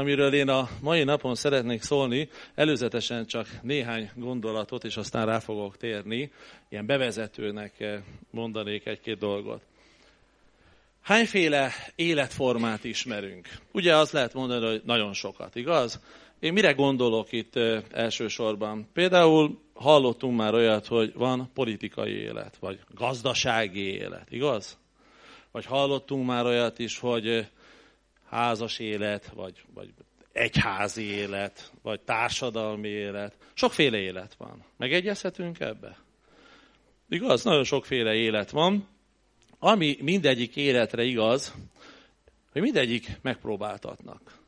amiről én a mai napon szeretnék szólni, előzetesen csak néhány gondolatot, és aztán rá fogok térni. Ilyen bevezetőnek mondanék egy-két dolgot. Hányféle életformát ismerünk? Ugye azt lehet mondani, hogy nagyon sokat, igaz? Én mire gondolok itt elsősorban? Például hallottunk már olyat, hogy van politikai élet, vagy gazdasági élet, igaz? Vagy hallottunk már olyat is, hogy házas élet, vagy, vagy egyházi élet, vagy társadalmi élet. Sokféle élet van. Megegyezhetünk ebbe? Igaz? Nagyon sokféle élet van. Ami mindegyik életre igaz, hogy mindegyik megpróbáltatnak.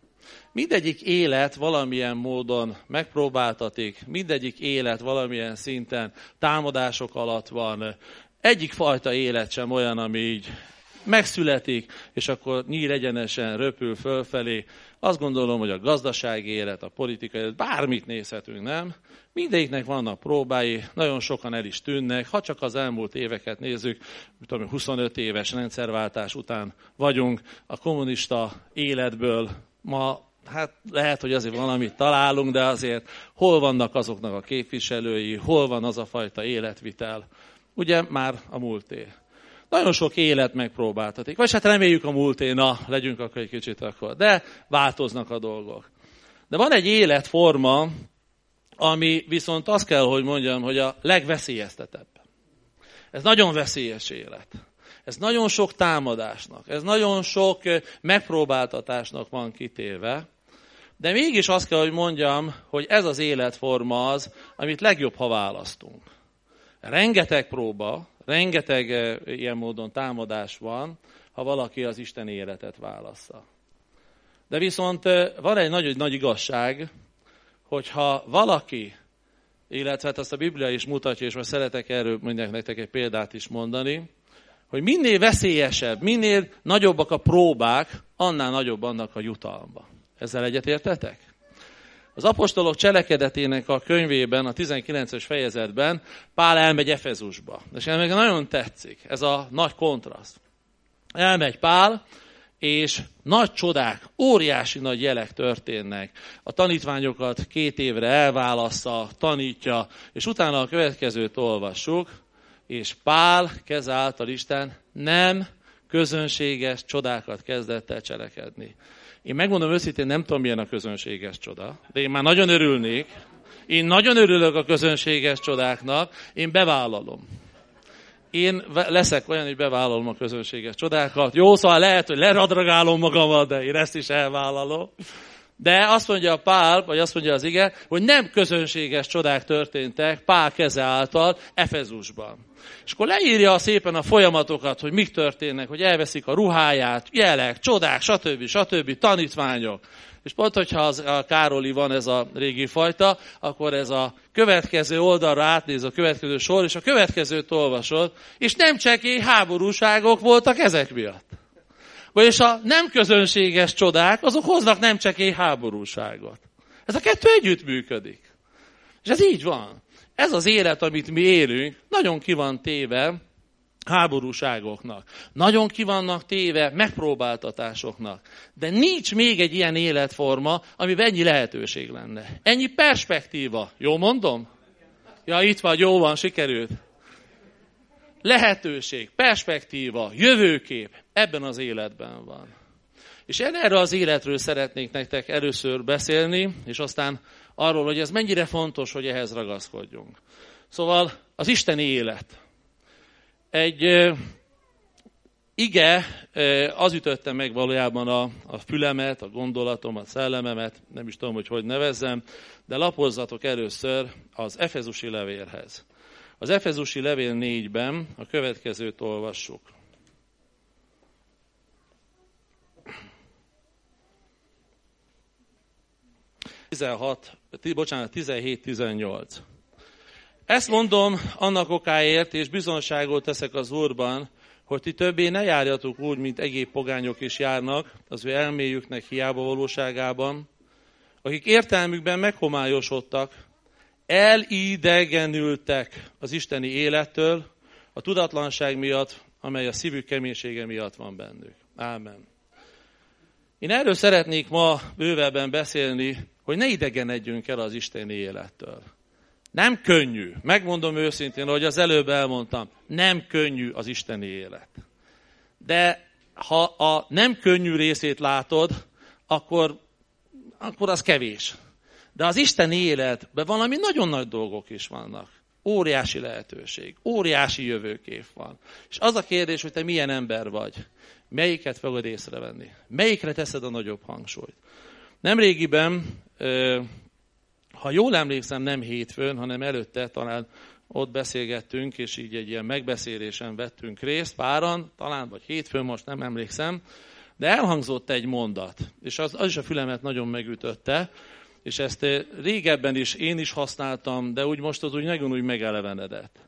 Mindegyik élet valamilyen módon megpróbáltatik, mindegyik élet valamilyen szinten támadások alatt van. Egyik fajta élet sem olyan, ami így megszületik, és akkor nyíl egyenesen röpül fölfelé. Azt gondolom, hogy a gazdasági élet, a politikai élet, bármit nézhetünk, nem? Mindegyiknek vannak próbái, nagyon sokan el is tűnnek. Ha csak az elmúlt éveket nézzük, tudom, 25 éves rendszerváltás után vagyunk, a kommunista életből ma hát lehet, hogy azért valamit találunk, de azért hol vannak azoknak a képviselői, hol van az a fajta életvitel. Ugye már a múlté. Nagyon sok élet megpróbáltatik. Vagy hát reméljük a múlté, na, legyünk akkor egy kicsit akkor. De változnak a dolgok. De van egy életforma, ami viszont azt kell, hogy mondjam, hogy a legveszélyeztetebb. Ez nagyon veszélyes élet. Ez nagyon sok támadásnak, ez nagyon sok megpróbáltatásnak van kitéve, de mégis azt kell, hogy mondjam, hogy ez az életforma az, amit legjobb, ha választunk. Rengeteg próba, rengeteg ilyen módon támadás van, ha valaki az Isten életet válassza. De viszont van egy nagy, nagy igazság, hogyha valaki, illetve hát azt a Biblia is mutatja, és most szeretek erről mondják nektek egy példát is mondani, hogy minél veszélyesebb, minél nagyobbak a próbák, annál nagyobb annak a jutalma. Ezzel egyetértetek? Az apostolok cselekedetének a könyvében, a 19-es fejezetben Pál elmegy Efezusba. És ennek nagyon tetszik, ez a nagy kontraszt. Elmegy Pál, és nagy csodák, óriási nagy jelek történnek. A tanítványokat két évre elválassza, tanítja, és utána a következőt olvassuk, és Pál kez által Isten nem közönséges csodákat kezdett el cselekedni. Én megmondom őszintén, nem tudom, milyen a közönséges csoda, de én már nagyon örülnék. Én nagyon örülök a közönséges csodáknak, én bevállalom. Én leszek olyan, hogy bevállalom a közönséges csodákat. Jó, szóval lehet, hogy leradragálom magamat, de én ezt is elvállalom. De azt mondja a Pál, vagy azt mondja az ige, hogy nem közönséges csodák történtek Pál keze által Efezusban. És akkor leírja szépen a folyamatokat, hogy mik történnek, hogy elveszik a ruháját, jelek, csodák, stb. stb. tanítványok. És pont, hogyha az, a Károli van ez a régi fajta, akkor ez a következő oldalra átnéz a következő sor, és a következőt olvasod, és nem csekély háborúságok voltak ezek miatt. Vagyis a nem közönséges csodák, azok hoznak nem csekély háborúságot. Ez a kettő együtt működik. És ez így van. Ez az élet, amit mi élünk, nagyon ki van téve háborúságoknak. Nagyon ki vannak téve megpróbáltatásoknak. De nincs még egy ilyen életforma, amiben ennyi lehetőség lenne. Ennyi perspektíva. Jó mondom? Ja, itt van, jó van, sikerült. Lehetőség, perspektíva, jövőkép ebben az életben van. És erre az életről szeretnék nektek először beszélni, és aztán arról, hogy ez mennyire fontos, hogy ehhez ragaszkodjunk. Szóval az isteni élet. Egy ige az ütötte meg valójában a, a fülemet, a gondolatomat, szellememet, nem is tudom, hogy hogy nevezzem, de lapozzatok először az Efezusi levélhez. Az Efezusi levél 4-ben a következőt olvassuk. 16, bocsánat, 17-18. Ezt mondom annak okáért, és bizonságot teszek az Úrban, hogy ti többé ne járjatok úgy, mint egyéb pogányok is járnak, az ő elméjüknek hiába valóságában, akik értelmükben meghomályosodtak, elidegenültek az isteni élettől, a tudatlanság miatt, amely a szívük keménysége miatt van bennük. Ámen. Én erről szeretnék ma bővebben beszélni, hogy ne idegenedjünk el az isteni élettől. Nem könnyű. Megmondom őszintén, hogy az előbb elmondtam, nem könnyű az isteni élet. De ha a nem könnyű részét látod, akkor, akkor az kevés. De az isteni életben valami nagyon nagy dolgok is vannak. Óriási lehetőség, óriási jövőkép van. És az a kérdés, hogy te milyen ember vagy. Melyiket fogod észrevenni? Melyikre teszed a nagyobb hangsúlyt? Nemrégiben, ha jól emlékszem, nem hétfőn, hanem előtte talán ott beszélgettünk, és így egy ilyen megbeszélésen vettünk részt, páran, talán, vagy hétfőn, most nem emlékszem, de elhangzott egy mondat, és az, az is a fülemet nagyon megütötte, és ezt régebben is én is használtam, de úgy most az úgy nagyon úgy megelevenedett.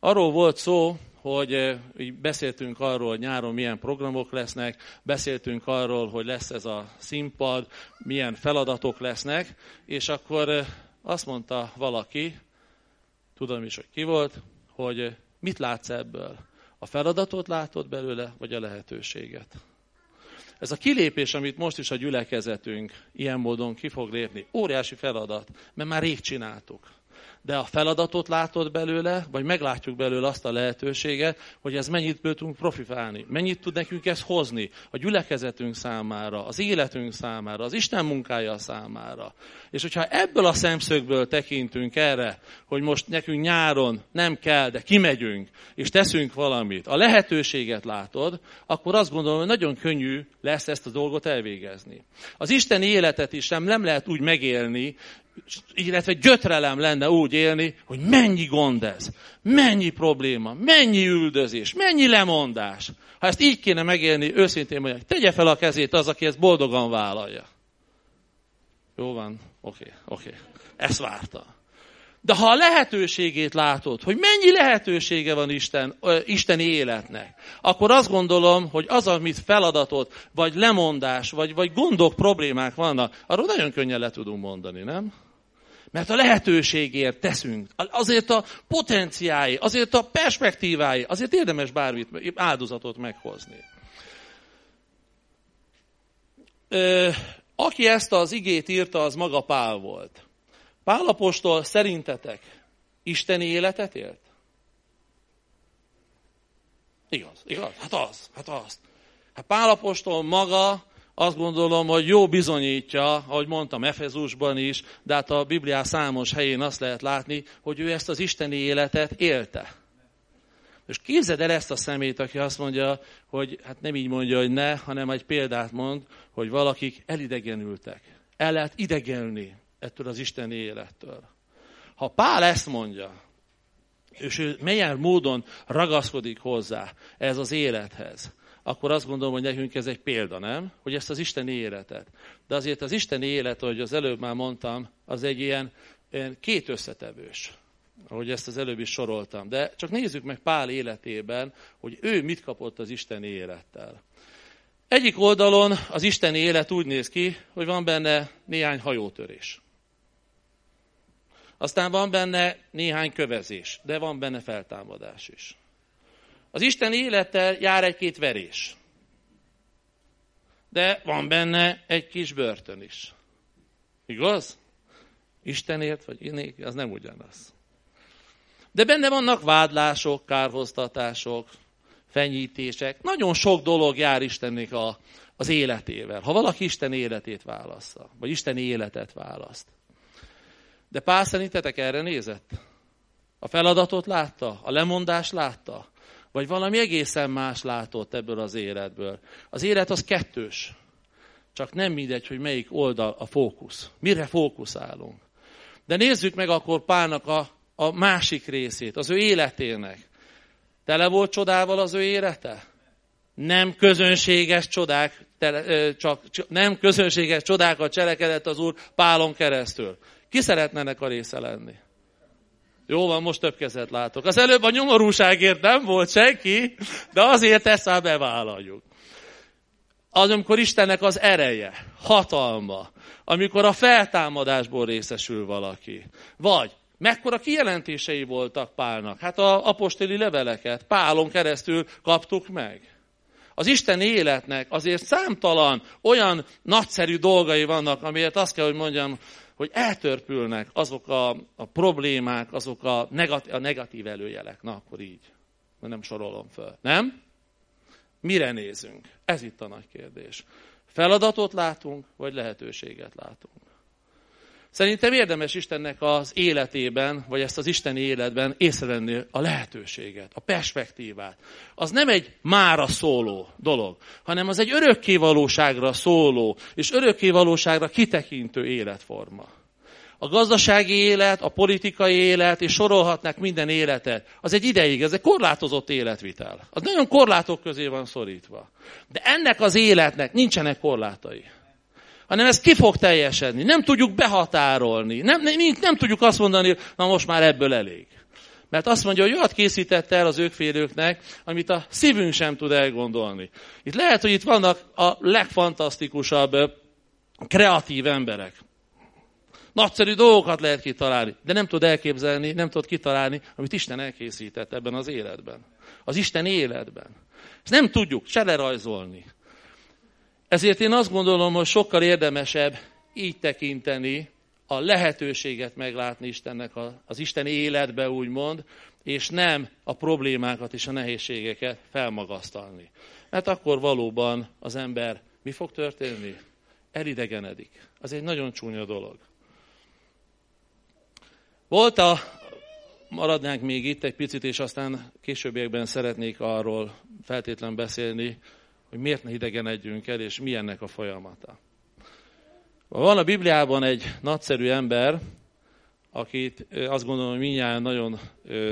Arról volt szó, hogy így beszéltünk arról, hogy nyáron milyen programok lesznek, beszéltünk arról, hogy lesz ez a színpad, milyen feladatok lesznek, és akkor azt mondta valaki, tudom is, hogy ki volt, hogy mit látsz ebből? A feladatot látod belőle, vagy a lehetőséget? Ez a kilépés, amit most is a gyülekezetünk ilyen módon ki fog lépni, óriási feladat, mert már rég csináltuk de a feladatot látod belőle, vagy meglátjuk belőle azt a lehetőséget, hogy ez mennyit tudunk profitálni, mennyit tud nekünk ez hozni a gyülekezetünk számára, az életünk számára, az Isten munkája számára. És hogyha ebből a szemszögből tekintünk erre, hogy most nekünk nyáron nem kell, de kimegyünk, és teszünk valamit, a lehetőséget látod, akkor azt gondolom, hogy nagyon könnyű lesz ezt a dolgot elvégezni. Az Isten életet is nem, nem lehet úgy megélni, illetve gyötrelem lenne úgy élni, hogy mennyi gond ez, mennyi probléma, mennyi üldözés, mennyi lemondás. Ha ezt így kéne megélni, őszintén mondják, tegye fel a kezét az, aki ezt boldogan vállalja. Jó van, oké, okay, oké. Okay. Ezt várta. De ha a lehetőségét látod, hogy mennyi lehetősége van Isten, Isteni életnek, akkor azt gondolom, hogy az, amit feladatot, vagy lemondás, vagy, vagy gondok, problémák vannak, arról nagyon könnyen le tudunk mondani, nem? Mert a lehetőségért teszünk, azért a potenciái, azért a perspektívái, azért érdemes bármit, áldozatot meghozni. Ö, aki ezt az igét írta, az maga Pál volt. Pálapostól szerintetek isteni életet élt? Igaz, igaz? Hát az, hát az. Hát Pálapostól maga azt gondolom, hogy jó bizonyítja, ahogy mondtam Efezusban is, de hát a Bibliá számos helyén azt lehet látni, hogy ő ezt az isteni életet élte. És képzeld el ezt a szemét, aki azt mondja, hogy hát nem így mondja, hogy ne, hanem egy példát mond, hogy valakik elidegenültek. El lehet idegenülni ettől az isteni élettől. Ha Pál ezt mondja, és ő melyen módon ragaszkodik hozzá ez az élethez, akkor azt gondolom, hogy nekünk ez egy példa, nem? Hogy ezt az isteni életet. De azért az isteni élet, ahogy az előbb már mondtam, az egy ilyen, ilyen két összetevős ahogy ezt az előbb is soroltam. De csak nézzük meg Pál életében, hogy ő mit kapott az isteni élettel. Egyik oldalon az isteni élet úgy néz ki, hogy van benne néhány hajótörés. Aztán van benne néhány kövezés, de van benne feltámadás is. Az Isten élettel jár egy-két verés. De van benne egy kis börtön is. Igaz? Istenért vagy inék, az nem ugyanaz. De benne vannak vádlások, kárhoztatások, fenyítések. Nagyon sok dolog jár Istennek a, az életével. Ha valaki Isten életét válaszza, vagy Isten életet választ. De Pál szerintetek erre nézett? A feladatot látta? A lemondást látta? Vagy valami egészen más látott ebből az életből. Az élet az kettős. Csak nem mindegy, hogy melyik oldal a fókusz. Mire fókuszálunk. De nézzük meg akkor Pálnak a, a másik részét, az ő életének. Tele volt csodával az ő élete? Nem közönséges csodák, tele, csak, nem közönséges csodákat cselekedett az Úr Pálon keresztül. Ki szeretne a része lenni? Jó van, most több kezet látok. Az előbb a nyomorúságért nem volt senki, de azért ezt bevállaljuk. Az, amikor Istennek az ereje, hatalma, amikor a feltámadásból részesül valaki. Vagy mekkora kijelentései voltak Pálnak. Hát a apostoli leveleket Pálon keresztül kaptuk meg. Az Isten életnek azért számtalan olyan nagyszerű dolgai vannak, amiért azt kell, hogy mondjam, hogy eltörpülnek azok a, a problémák, azok a negatív, a negatív előjelek. Na, akkor így. Nem sorolom föl. Nem? Mire nézünk? Ez itt a nagy kérdés. Feladatot látunk, vagy lehetőséget látunk? Szerintem érdemes Istennek az életében, vagy ezt az isteni életben észrevenni a lehetőséget, a perspektívát. Az nem egy mára szóló dolog, hanem az egy örökkévalóságra szóló, és örökkévalóságra kitekintő életforma. A gazdasági élet, a politikai élet, és sorolhatnák minden életet, az egy ideig, ez egy korlátozott életvitel. Az nagyon korlátok közé van szorítva. De ennek az életnek nincsenek korlátai hanem ez ki fog teljesedni. Nem tudjuk behatárolni. Nem, nem, nem tudjuk azt mondani, na most már ebből elég. Mert azt mondja, hogy olyat készítette el az őkférőknek, amit a szívünk sem tud elgondolni. Itt lehet, hogy itt vannak a legfantasztikusabb kreatív emberek. Nagyszerű dolgokat lehet kitalálni, de nem tud elképzelni, nem tud kitalálni, amit Isten elkészített ebben az életben. Az Isten életben. Ezt nem tudjuk se lerajzolni, ezért én azt gondolom, hogy sokkal érdemesebb így tekinteni, a lehetőséget meglátni Istennek az Isten életbe, úgymond, és nem a problémákat és a nehézségeket felmagasztalni. Mert akkor valóban az ember mi fog történni? Elidegenedik. Az egy nagyon csúnya dolog. Volt a, maradnánk még itt egy picit, és aztán későbbiekben szeretnék arról feltétlen beszélni, hogy miért ne idegenedjünk el, és mi ennek a folyamata. Van a Bibliában egy nagyszerű ember, akit azt gondolom, hogy minnyáján nagyon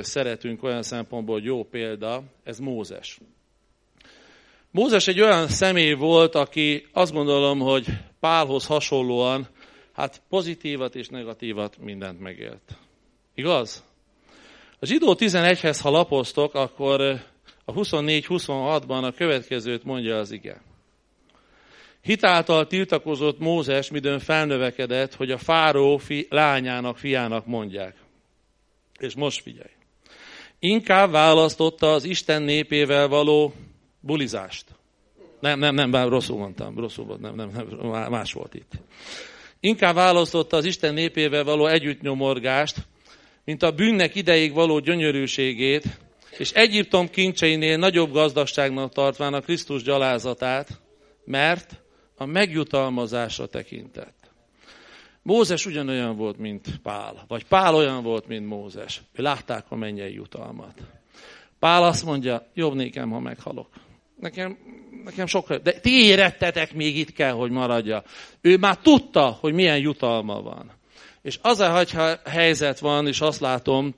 szeretünk olyan szempontból, hogy jó példa, ez Mózes. Mózes egy olyan személy volt, aki azt gondolom, hogy Pálhoz hasonlóan, hát pozitívat és negatívat mindent megélt. Igaz? A zsidó 11-hez, ha lapoztok, akkor a 24-26-ban a következőt mondja az ige. Hitáltal tiltakozott Mózes, midőn felnövekedett, hogy a fáró fi, lányának, fiának mondják. És most figyelj. Inkább választotta az Isten népével való bulizást. Nem, nem, nem, bár rosszul mondtam, rosszul volt, nem, nem, nem, más volt itt. Inkább választotta az Isten népével való együttnyomorgást, mint a bűnnek ideig való gyönyörűségét, és Egyiptom kincseinél nagyobb gazdagságnak tartván a Krisztus gyalázatát, mert a megjutalmazásra tekintett. Mózes ugyanolyan volt, mint Pál, vagy Pál olyan volt, mint Mózes. Ő látták a mennyei jutalmat. Pál azt mondja, jobb nékem, ha meghalok. Nekem, nekem sokkal, de ti érettetek, még itt kell, hogy maradja. Ő már tudta, hogy milyen jutalma van. És az a helyzet van, és azt látom,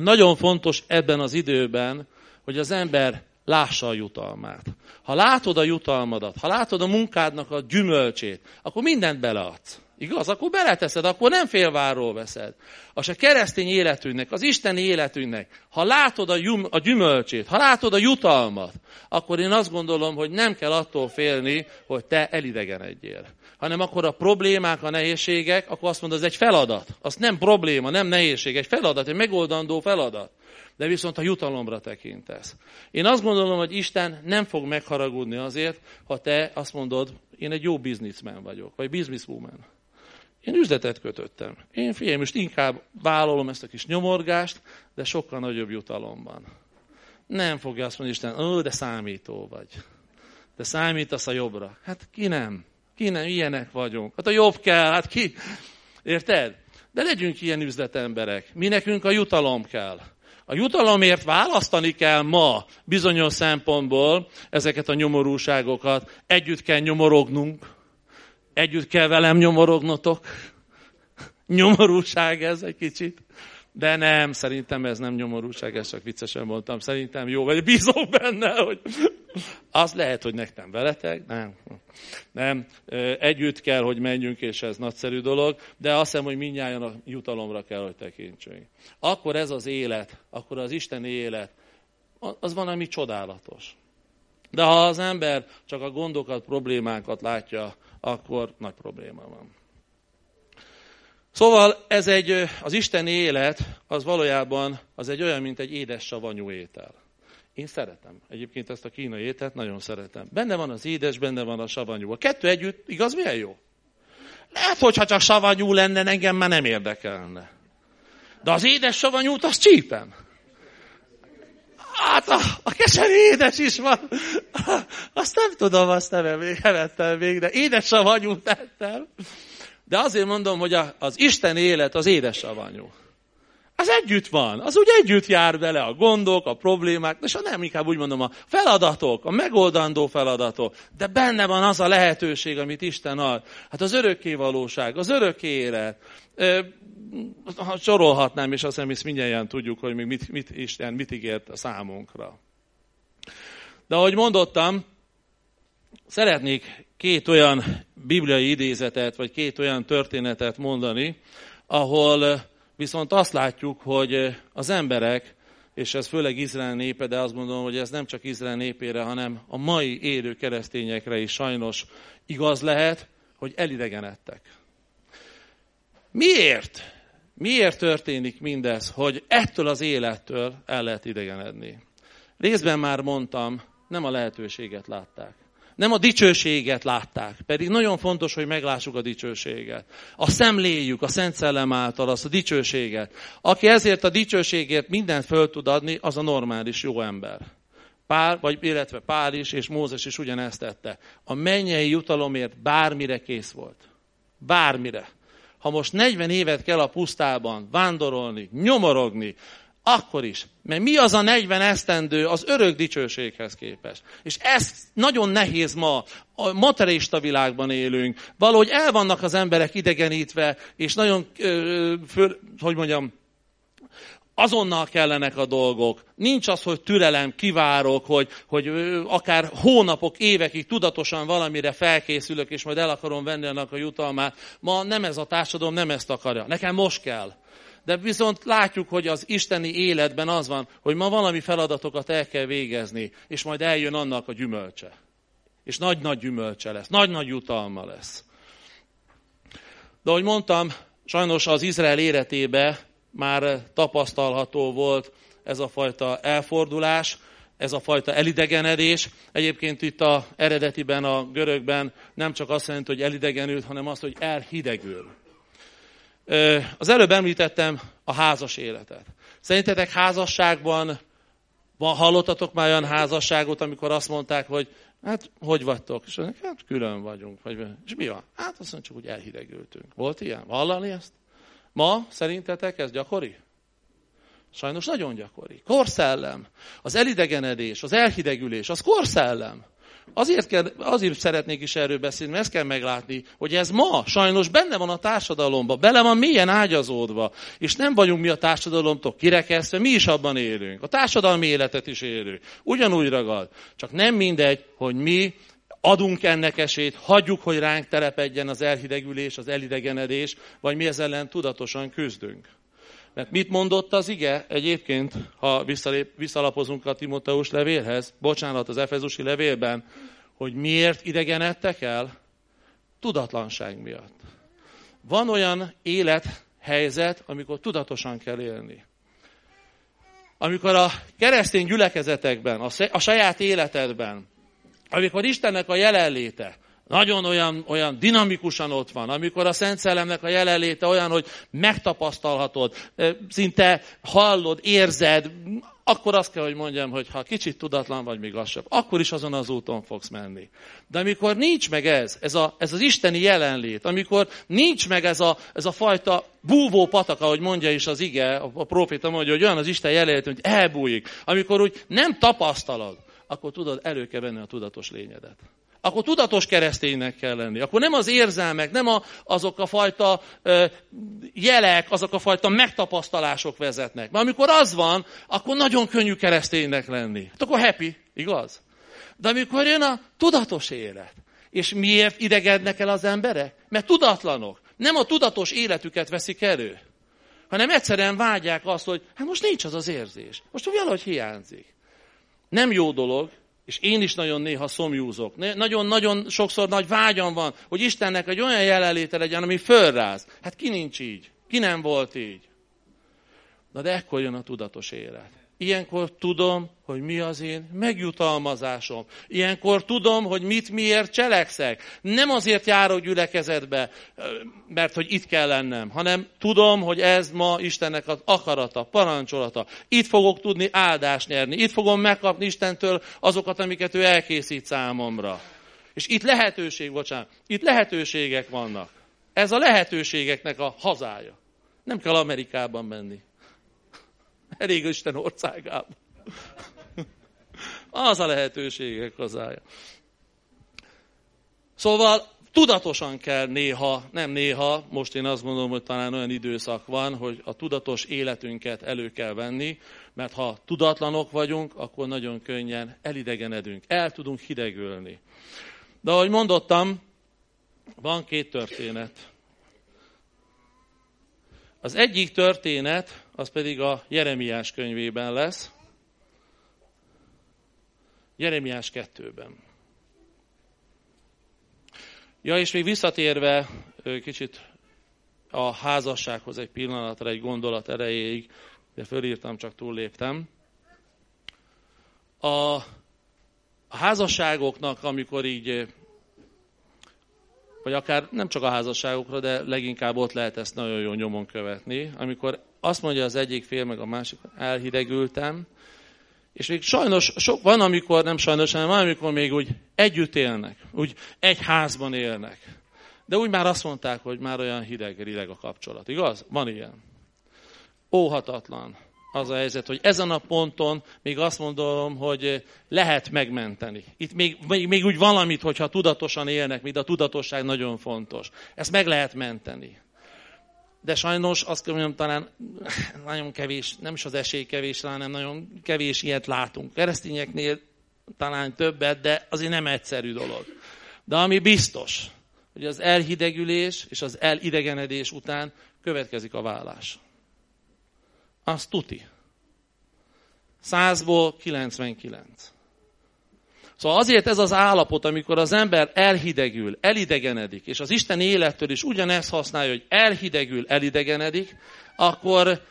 nagyon fontos ebben az időben, hogy az ember lássa a jutalmát. Ha látod a jutalmadat, ha látod a munkádnak a gyümölcsét, akkor mindent beleadsz. Igaz? Akkor beleteszed, akkor nem félvárról veszed. Az a keresztény életünknek, az isteni életünknek, ha látod a, jum, a gyümölcsét, ha látod a jutalmat, akkor én azt gondolom, hogy nem kell attól félni, hogy te elidegenedjél. Hanem akkor a problémák, a nehézségek, akkor azt mondod, ez egy feladat. Az nem probléma, nem nehézség, egy feladat, egy megoldandó feladat. De viszont a jutalomra tekintesz. Én azt gondolom, hogy Isten nem fog megharagudni azért, ha te azt mondod, én egy jó bizniszmen vagyok, vagy businesswoman. Én üzletet kötöttem. Én figyelj, most inkább vállalom ezt a kis nyomorgást, de sokkal nagyobb jutalomban. Nem fogja azt mondani Isten, ó, de számító vagy. De számítasz a jobbra. Hát ki nem? Ki nem? Ilyenek vagyunk. Hát a jobb kell, hát ki? Érted? De legyünk ilyen üzletemberek. Mi nekünk a jutalom kell. A jutalomért választani kell ma bizonyos szempontból ezeket a nyomorúságokat. Együtt kell nyomorognunk, Együtt kell velem nyomorognotok. Nyomorúság ez egy kicsit. De nem, szerintem ez nem nyomorúság, ezt csak viccesen mondtam. Szerintem jó, vagy bízom benne, hogy az lehet, hogy nektem veletek, nem. Nem, együtt kell, hogy menjünk, és ez nagyszerű dolog, de azt hiszem, hogy mindjárt a jutalomra kell, hogy tekintsünk. Akkor ez az élet, akkor az Isten élet, az van, ami csodálatos. De ha az ember csak a gondokat, problémákat látja, akkor nagy probléma van. Szóval ez egy, az isteni élet, az valójában az egy olyan, mint egy édes savanyú étel. Én szeretem. Egyébként ezt a kínai ételt nagyon szeretem. Benne van az édes, benne van a savanyú. A kettő együtt, igaz, milyen jó? Lehet, hogyha csak savanyú lenne, engem már nem érdekelne. De az édes savanyút, az csípem. Hát a, a keserű édes is van. Azt nem tudom, azt nem emlékezettem még, de édes savanyút tettem. De azért mondom, hogy a, az Isten élet az édes savanyú. Az együtt van, az úgy együtt jár vele a gondok, a problémák, és a nem inkább úgy mondom, a feladatok, a megoldandó feladatok, de benne van az a lehetőség, amit Isten ad. Hát az örökké valóság, az örökké élet. Ha sorolhatnám, és azt hiszem, ezt mindjárt tudjuk, hogy még mit, mit Isten mit ígért a számunkra. De ahogy mondottam, szeretnék két olyan bibliai idézetet, vagy két olyan történetet mondani, ahol Viszont azt látjuk, hogy az emberek, és ez főleg Izrael népe, de azt gondolom, hogy ez nem csak Izrael népére, hanem a mai élő keresztényekre is sajnos igaz lehet, hogy elidegenedtek. Miért? Miért történik mindez, hogy ettől az élettől el lehet idegenedni? Részben már mondtam, nem a lehetőséget látták. Nem a dicsőséget látták, pedig nagyon fontos, hogy meglássuk a dicsőséget. A szemléljük a Szent Szellem által azt a dicsőséget. Aki ezért a dicsőségért mindent föl tud adni, az a normális jó ember. Pár, vagy illetve Pál is, és Mózes is ugyanezt tette. A mennyei jutalomért bármire kész volt. Bármire. Ha most 40 évet kell a pusztában vándorolni, nyomorogni, akkor is. Mert mi az a 40 esztendő az örök dicsőséghez képest? És ez nagyon nehéz ma. A materialista világban élünk. Valahogy el vannak az emberek idegenítve, és nagyon, föl, hogy mondjam, azonnal kellenek a dolgok. Nincs az, hogy türelem, kivárok, hogy, hogy akár hónapok, évekig tudatosan valamire felkészülök, és majd el akarom venni annak a jutalmát. Ma nem ez a társadalom, nem ezt akarja. Nekem most kell. De viszont látjuk, hogy az isteni életben az van, hogy ma valami feladatokat el kell végezni, és majd eljön annak a gyümölcse. És nagy-nagy gyümölcse lesz, nagy-nagy jutalma lesz. De ahogy mondtam, sajnos az Izrael életébe már tapasztalható volt ez a fajta elfordulás, ez a fajta elidegenedés. Egyébként itt a eredetiben, a görögben nem csak azt jelenti, hogy elidegenült, hanem azt, hogy elhidegül. Az előbb említettem a házas életet. Szerintetek házasságban van, hallottatok már olyan házasságot, amikor azt mondták, hogy hát hogy vagytok? És hát külön vagyunk. Vagy, és mi van? Hát azt mondjuk, úgy elhidegültünk. Volt ilyen? Hallani ezt? Ma szerintetek ez gyakori? Sajnos nagyon gyakori. Korszellem. Az elidegenedés, az elhidegülés, az korszellem. Azért, kell, azért szeretnék is erről beszélni, mert ezt kell meglátni, hogy ez ma sajnos benne van a társadalomban, bele van mélyen ágyazódva, és nem vagyunk mi a társadalomtól kirekesztve, mi is abban élünk. A társadalmi életet is élő. Ugyanúgy ragad. Csak nem mindegy, hogy mi adunk ennek esélyt, hagyjuk, hogy ránk telepedjen az elhidegülés, az elidegenedés, vagy mi ezzel ellen tudatosan küzdünk. Mert mit mondott az ige egyébként, ha visszalép, visszalapozunk a Timoteus levélhez, bocsánat, az Efezusi levélben, hogy miért idegenedtek el? Tudatlanság miatt. Van olyan élethelyzet, amikor tudatosan kell élni. Amikor a keresztény gyülekezetekben, a saját életedben, amikor Istennek a jelenléte, nagyon olyan, olyan dinamikusan ott van, amikor a Szent Szellemnek a jelenléte olyan, hogy megtapasztalhatod, szinte hallod, érzed, akkor azt kell, hogy mondjam, hogy ha kicsit tudatlan vagy még lassabb, akkor is azon az úton fogsz menni. De amikor nincs meg ez, ez, a, ez az isteni jelenlét, amikor nincs meg ez a, ez a fajta búvó patak, ahogy mondja is az ige, a, a proféta mondja, hogy olyan az Isten jelenlét, hogy elbújik, amikor úgy nem tapasztalod, akkor tudod, elő kell venni a tudatos lényedet akkor tudatos kereszténynek kell lenni. Akkor nem az érzelmek, nem a, azok a fajta ö, jelek, azok a fajta megtapasztalások vezetnek. Mert amikor az van, akkor nagyon könnyű kereszténynek lenni. Hát akkor happy, igaz? De amikor jön a tudatos élet, és miért idegednek el az emberek? Mert tudatlanok. Nem a tudatos életüket veszik elő, hanem egyszerűen vágyják azt, hogy hát most nincs az az érzés. Most valahogy hiányzik. Nem jó dolog, és én is nagyon néha szomjúzok. Nagyon-nagyon sokszor nagy vágyam van, hogy Istennek egy olyan jelenléte legyen, ami fölráz. Hát ki nincs így? Ki nem volt így? Na de ekkor jön a tudatos élet. Ilyenkor tudom, hogy mi az én megjutalmazásom. Ilyenkor tudom, hogy mit miért cselekszek. Nem azért járok gyülekezetbe, mert hogy itt kell lennem, hanem tudom, hogy ez ma Istennek az akarata, parancsolata. Itt fogok tudni áldást nyerni. Itt fogom megkapni Istentől azokat, amiket ő elkészít számomra. És itt lehetőség, bocsánat, itt lehetőségek vannak. Ez a lehetőségeknek a hazája. Nem kell Amerikában menni. Elég Isten országában. Az a lehetőségek hazája. Szóval tudatosan kell néha, nem néha, most én azt gondolom, hogy talán olyan időszak van, hogy a tudatos életünket elő kell venni, mert ha tudatlanok vagyunk, akkor nagyon könnyen elidegenedünk, el tudunk hidegülni. De ahogy mondottam, van két történet. Az egyik történet, az pedig a Jeremiás könyvében lesz. Jeremiás 2-ben. Ja, és még visszatérve kicsit a házassághoz egy pillanatra, egy gondolat erejéig, de fölírtam, csak túlléptem. A házasságoknak, amikor így vagy akár nem csak a házasságokra, de leginkább ott lehet ezt nagyon jó nyomon követni, amikor azt mondja az egyik fél, meg a másik, elhidegültem, és még sajnos sok van, amikor, nem sajnos, hanem van, amikor még úgy együtt élnek, úgy egy házban élnek. De úgy már azt mondták, hogy már olyan hideg, rideg a kapcsolat. Igaz? Van ilyen. Óhatatlan az a helyzet, hogy ezen a ponton még azt mondom, hogy lehet megmenteni. Itt még, még, még úgy valamit, hogyha tudatosan élnek, mint a tudatosság nagyon fontos. Ezt meg lehet menteni. De sajnos azt mondjam, talán nagyon kevés, nem is az esély kevés, hanem nagyon kevés ilyet látunk. Keresztényeknél talán többet, de azért nem egyszerű dolog. De ami biztos, hogy az elhidegülés és az elidegenedés után következik a vállás. Az tuti. Százból 99. Szóval azért ez az állapot, amikor az ember elhidegül, elidegenedik, és az Isten élettől is ugyanezt használja, hogy elhidegül, elidegenedik, akkor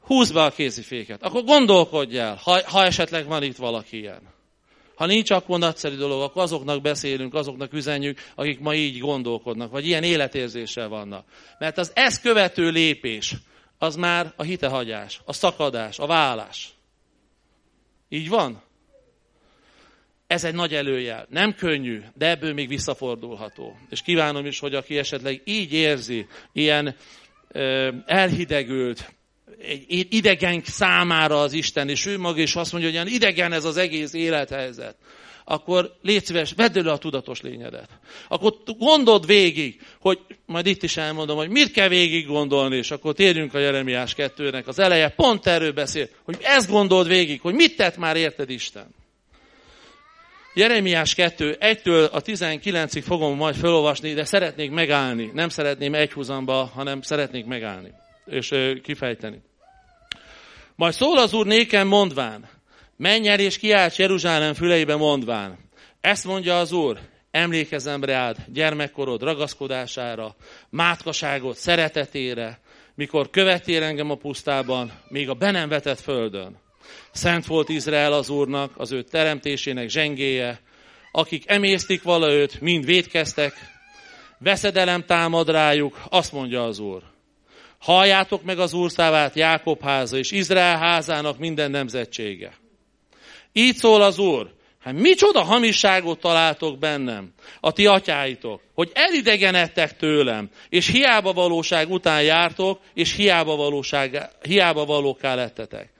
húzd be a kéziféket. Akkor gondolkodj el, ha, ha esetleg van itt valaki ilyen. Ha nincs, akkor nagyszerű dolog, akkor azoknak beszélünk, azoknak üzenjük, akik ma így gondolkodnak, vagy ilyen életérzéssel vannak. Mert az ezt követő lépés, az már a hitehagyás, a szakadás, a vállás. Így van? Ez egy nagy előjel. Nem könnyű, de ebből még visszafordulható. És kívánom is, hogy aki esetleg így érzi, ilyen ö, elhidegült, egy idegen számára az Isten, és ő maga is azt mondja, hogy olyan idegen ez az egész élethelyzet, akkor légy szíves, vedd elő a tudatos lényedet. Akkor gondold végig, hogy majd itt is elmondom, hogy mit kell végig gondolni, és akkor térjünk a Jeremiás 2-nek az eleje, pont erről beszél, hogy ezt gondold végig, hogy mit tett már érted Isten. Jeremiás 2, 1-től a 19-ig fogom majd felolvasni, de szeretnék megállni. Nem szeretném egyhuzamba, hanem szeretnék megállni és kifejteni. Majd szól az Úr nékem mondván, Menj el és kiálts Jeruzsálem füleibe mondván. Ezt mondja az Úr, emlékezemre áld gyermekkorod ragaszkodására, mátkaságot szeretetére, mikor követél engem a pusztában, még a be vetett földön. Szent volt Izrael az Úrnak, az ő teremtésének zsengéje, akik emésztik vala őt, mind védkeztek, veszedelem támad rájuk, azt mondja az Úr. Halljátok meg az Úr szávát, Jákob háza és Izrael házának minden nemzetsége. Így szól az Úr. Hát micsoda hamisságot találtok bennem, a ti atyáitok, hogy elidegenedtek tőlem, és hiába valóság után jártok, és hiába, valóság, hiába valóká lettetek.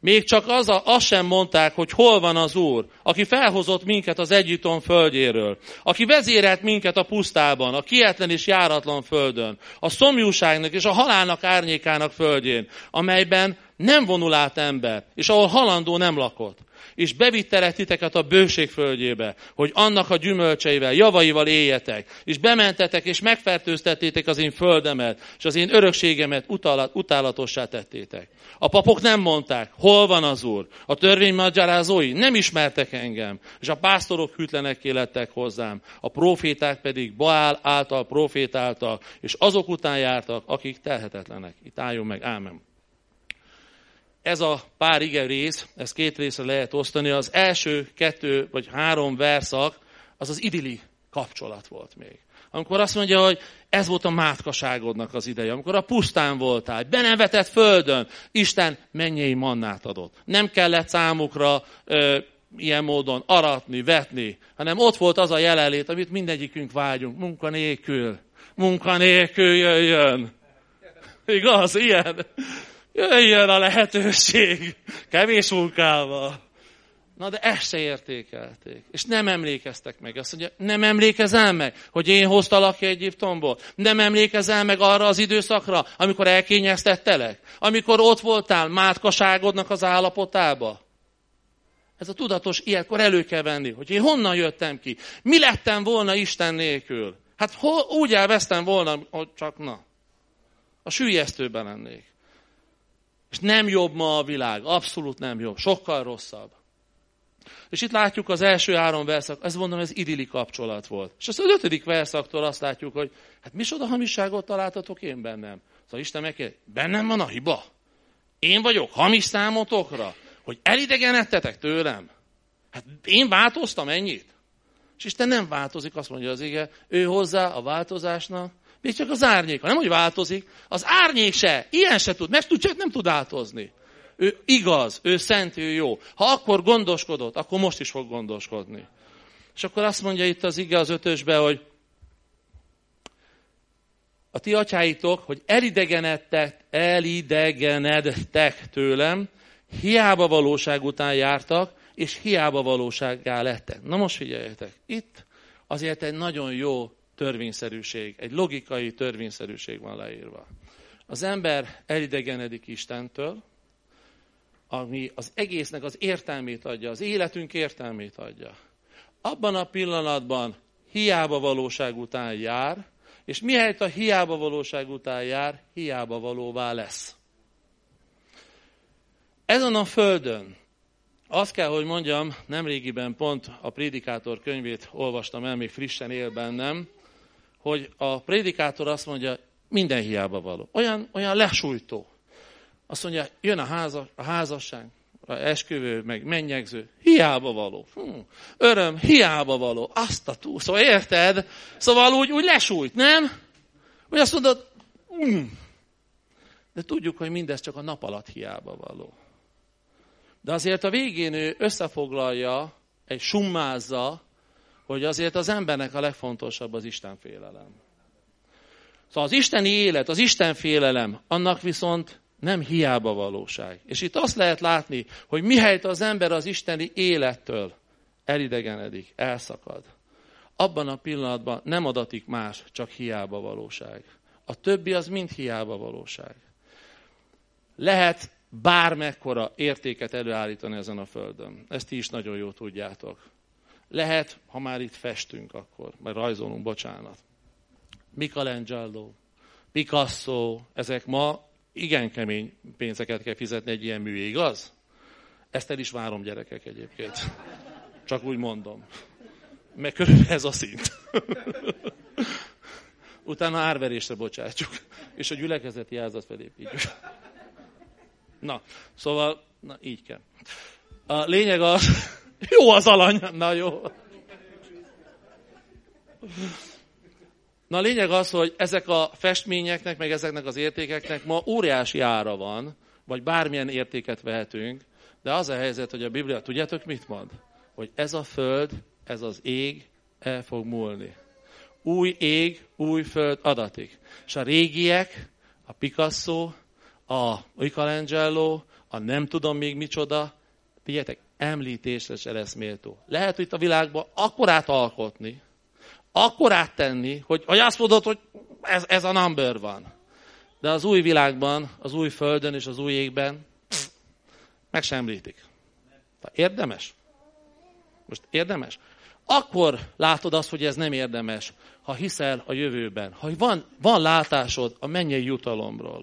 Még csak az a, azt sem mondták, hogy hol van az Úr, aki felhozott minket az Egyiptom földjéről, aki vezérelt minket a pusztában, a kietlen és járatlan földön, a szomjúságnak és a halálnak árnyékának földjén, amelyben nem vonul át ember, és ahol halandó nem lakott és bevittelek titeket a bőség földjébe, hogy annak a gyümölcseivel, javaival éljetek, és bementetek, és megfertőztettétek az én földemet, és az én örökségemet utálat, utálatossá tettétek. A papok nem mondták, hol van az Úr. A törvény magyarázói nem ismertek engem, és a pásztorok hűtlenek lettek hozzám. A proféták pedig Baál által profétáltak, és azok után jártak, akik telhetetlenek. Itt álljon meg, ámen. Ez a pár ige rész, ez két részre lehet osztani. Az első kettő vagy három verszak, az az idilli kapcsolat volt még. Amikor azt mondja, hogy ez volt a mátkaságodnak az ideje, amikor a pusztán voltál, be nem vetett földön, Isten mennyei mannát adott. Nem kellett számukra ö, ilyen módon aratni, vetni, hanem ott volt az a jelenlét, amit mindegyikünk vágyunk, munkanélkül. Munkanélkül jöjjön. Igaz? Ilyen. Jöjjön a lehetőség. Kevés munkával. Na de ezt se értékelték. És nem emlékeztek meg. Azt mondja, nem emlékezel meg, hogy én hoztalak ki Egyiptomból. Nem emlékezel meg arra az időszakra, amikor elkényeztettelek. Amikor ott voltál mátkaságodnak az állapotába. Ez a tudatos ilyenkor elő kell venni, hogy én honnan jöttem ki. Mi lettem volna Isten nélkül? Hát ho, úgy elvesztem volna, hogy csak na. A sűjesztőben lennék. És nem jobb ma a világ, abszolút nem jobb, sokkal rosszabb. És itt látjuk az első három verszak, ez mondom, ez idilli kapcsolat volt. És az ötödik verszaktól azt látjuk, hogy hát mi oda hamiságot találtatok én bennem? Szóval Isten megkérdezi, bennem van a hiba? Én vagyok hamis számotokra? Hogy elidegenedtetek tőlem? Hát én változtam ennyit? És Isten nem változik, azt mondja az ige, ő hozzá a változásnak, még csak az árnyék, nem hogy változik, az árnyék se, ilyen se tud, meg tud, csak nem tud változni. Ő igaz, ő szent, ő jó. Ha akkor gondoskodott, akkor most is fog gondoskodni. És akkor azt mondja itt az ige az ötösbe, hogy a ti atyáitok, hogy elidegenedtek, elidegenedtek tőlem, hiába valóság után jártak, és hiába valósággá lettek. Na most figyeljetek, itt azért egy nagyon jó törvényszerűség, egy logikai törvényszerűség van leírva. Az ember elidegenedik Istentől, ami az egésznek az értelmét adja, az életünk értelmét adja. Abban a pillanatban hiába valóság után jár, és mihelyt a hiába valóság után jár, hiába valóvá lesz. Ezen a földön, azt kell, hogy mondjam, nemrégiben pont a Prédikátor könyvét olvastam el, még frissen él bennem, hogy a prédikátor azt mondja, minden hiába való. Olyan, olyan lesújtó. Azt mondja, jön a, háza, a házasság, a esküvő, meg mennyegző, hiába való. Hú, öröm, hiába való. Azt a túl. Szóval érted? Szóval úgy, úgy lesújt, nem? Hogy azt mondod, mm. de tudjuk, hogy mindez csak a nap alatt hiába való. De azért a végén ő összefoglalja, egy summázza, hogy azért az embernek a legfontosabb az Isten félelem. Szóval az isteni élet, az Isten félelem, annak viszont nem hiába valóság. És itt azt lehet látni, hogy mihelyt az ember az isteni élettől elidegenedik, elszakad, abban a pillanatban nem adatik más, csak hiába valóság. A többi az mind hiába valóság. Lehet bármekkora értéket előállítani ezen a földön. Ezt ti is nagyon jól tudjátok. Lehet, ha már itt festünk akkor, mert rajzolunk, bocsánat. Michelangelo, Picasso, ezek ma igen kemény pénzeket kell fizetni egy ilyen művé, igaz? Ezt el is várom gyerekek egyébként. Csak úgy mondom. Meg körülbelül ez a szint. Utána árverésre bocsátjuk. És a gyülekezeti házat felépítjük. Na, szóval, na így kell. A lényeg az, jó az alany, na jó. Na a lényeg az, hogy ezek a festményeknek, meg ezeknek az értékeknek ma óriási ára van, vagy bármilyen értéket vehetünk, de az a helyzet, hogy a Biblia, tudjátok mit mond? Hogy ez a föld, ez az ég el fog múlni. Új ég, új föld adatik. És a régiek, a Picasso, a Michelangelo, a nem tudom még micsoda, figyeljetek, említésre se lesz méltó. Lehet, itt a világban akkorát alkotni, akkorát tenni, hogy, hogy azt mondod, hogy ez, ez a number van. De az új világban, az új földön és az új égben meg sem említik. Érdemes? Most érdemes? Akkor látod azt, hogy ez nem érdemes, ha hiszel a jövőben, ha van, van látásod a mennyei jutalomról.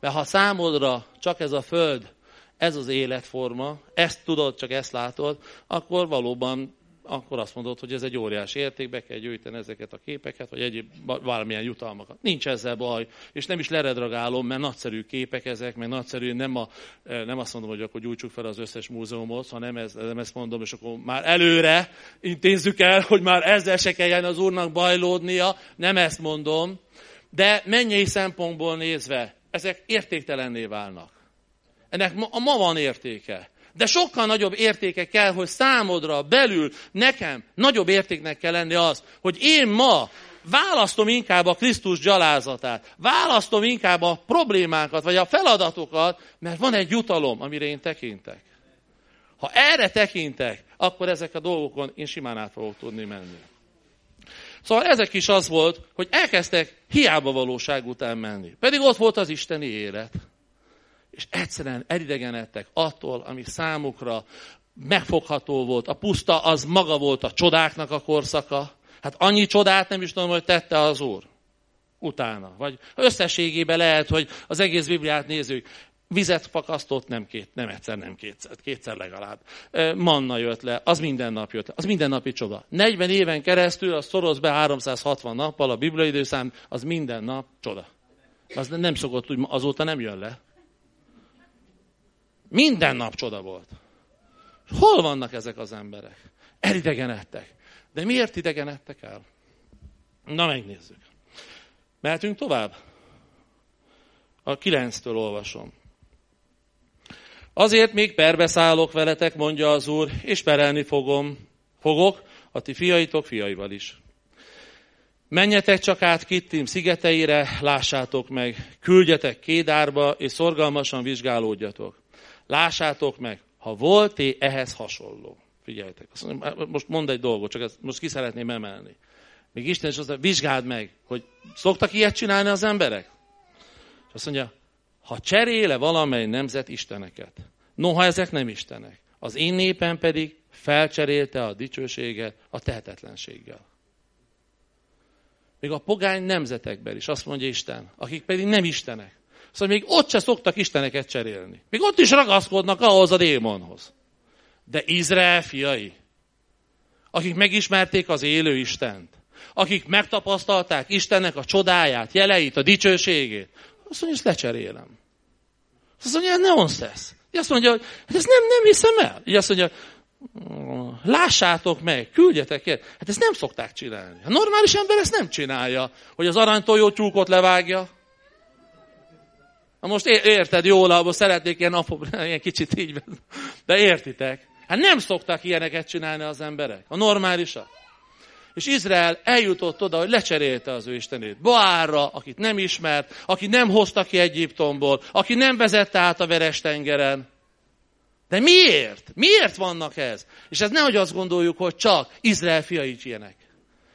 Mert ha számodra csak ez a föld ez az életforma, ezt tudod, csak ezt látod, akkor valóban akkor azt mondod, hogy ez egy óriási érték, be kell gyűjteni ezeket a képeket, vagy egyéb valamilyen jutalmakat. Nincs ezzel baj, és nem is leredragálom, mert nagyszerű képek ezek, meg nagyszerű, nem, a, nem azt mondom, hogy akkor gyújtsuk fel az összes múzeumot, hanem ez, nem ezt mondom, és akkor már előre intézzük el, hogy már ezzel se kelljen az úrnak bajlódnia, nem ezt mondom, de mennyei szempontból nézve, ezek értéktelenné válnak. Ennek ma, ma van értéke. De sokkal nagyobb értéke kell, hogy számodra belül nekem nagyobb értéknek kell lenni az, hogy én ma választom inkább a Krisztus gyalázatát, választom inkább a problémákat, vagy a feladatokat, mert van egy jutalom, amire én tekintek. Ha erre tekintek, akkor ezek a dolgokon én simán át fogok tudni menni. Szóval ezek is az volt, hogy elkezdtek hiába valóság után menni. Pedig ott volt az isteni élet és egyszerűen elidegenedtek attól, ami számukra megfogható volt. A puszta az maga volt a csodáknak a korszaka. Hát annyi csodát nem is tudom, hogy tette az Úr utána. Vagy összességében lehet, hogy az egész Bibliát nézzük, vizet fakasztott, nem, két, nem egyszer, nem kétszer, kétszer legalább. Manna jött le, az minden nap jött le, az mindennapi csoda. 40 éven keresztül, az szoroz be 360 nappal, a bibliai időszám, az minden nap csoda. Az nem szokott, úgy azóta nem jön le. Minden nap csoda volt. Hol vannak ezek az emberek? Elidegenedtek. De miért idegenedtek el? Na, megnézzük. Mehetünk tovább? A kilenctől olvasom. Azért még perbeszállok veletek, mondja az Úr, és perelni fogom, fogok a ti fiaitok fiaival is. Menjetek csak át Kittim szigeteire, lássátok meg, küldjetek Kédárba, és szorgalmasan vizsgálódjatok. Lássátok meg, ha volt-e ehhez hasonló. Figyeljetek, mondja, most mondd egy dolgot, csak ezt most ki szeretném emelni. Még Isten is azt mondja, vizsgáld meg, hogy szoktak ilyet csinálni az emberek? És azt mondja, ha cseréle valamely nemzet isteneket, noha ezek nem istenek, az én népem pedig felcserélte a dicsőséget a tehetetlenséggel. Még a pogány nemzetekben is azt mondja Isten, akik pedig nem istenek. Szóval még ott se szoktak isteneket cserélni. Még ott is ragaszkodnak ahhoz a démonhoz. De Izrael fiai, akik megismerték az élő Istent, akik megtapasztalták Istennek a csodáját, jeleit, a dicsőségét, azt mondja, ezt lecserélem. Azt mondja, ez nonsense. Azt mondja, hogy hát ezt nem, nem hiszem el. Így azt mondja, lássátok meg, küldjetek el. Hát ezt nem szokták csinálni. A normális ember ezt nem csinálja, hogy az aranytojó tyúkot levágja. Na most érted jól, abból szeretnék ilyen, apok, ilyen kicsit így, de értitek. Hát nem szoktak ilyeneket csinálni az emberek, a normálisak. És Izrael eljutott oda, hogy lecserélte az ő istenét. Boárra, akit nem ismert, aki nem hozta ki Egyiptomból, aki nem vezette át a veres tengeren. De miért? Miért vannak ez? És ez nehogy azt gondoljuk, hogy csak Izrael fiai ilyenek.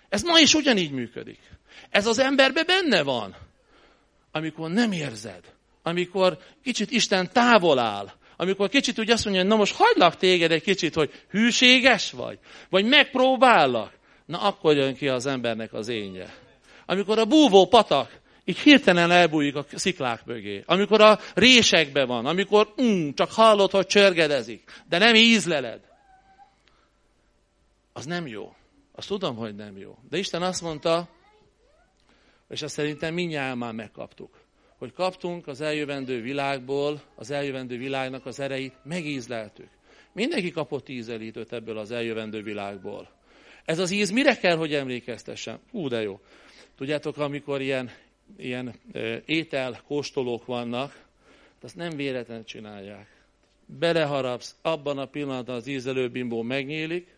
Ez ma is ugyanígy működik. Ez az emberbe benne van. Amikor nem érzed, amikor kicsit Isten távol áll, amikor kicsit úgy azt mondja, hogy na most hagylak téged egy kicsit, hogy hűséges vagy, vagy megpróbállak, na akkor jön ki az embernek az énje. Amikor a búvó patak így hirtelen elbújik a sziklák mögé, amikor a résekbe van, amikor mm, csak hallod, hogy csörgedezik, de nem ízleled, az nem jó. Azt tudom, hogy nem jó. De Isten azt mondta, és azt szerintem mindjárt már megkaptuk hogy kaptunk az eljövendő világból, az eljövendő világnak az ereit, megízleltük. Mindenki kapott ízelítőt ebből az eljövendő világból. Ez az íz mire kell, hogy emlékeztessen? Ú, de jó. Tudjátok, amikor ilyen, ilyen étel kóstolók vannak, azt nem véletlen csinálják. Beleharapsz, abban a pillanatban az ízelőbimbó megnyílik,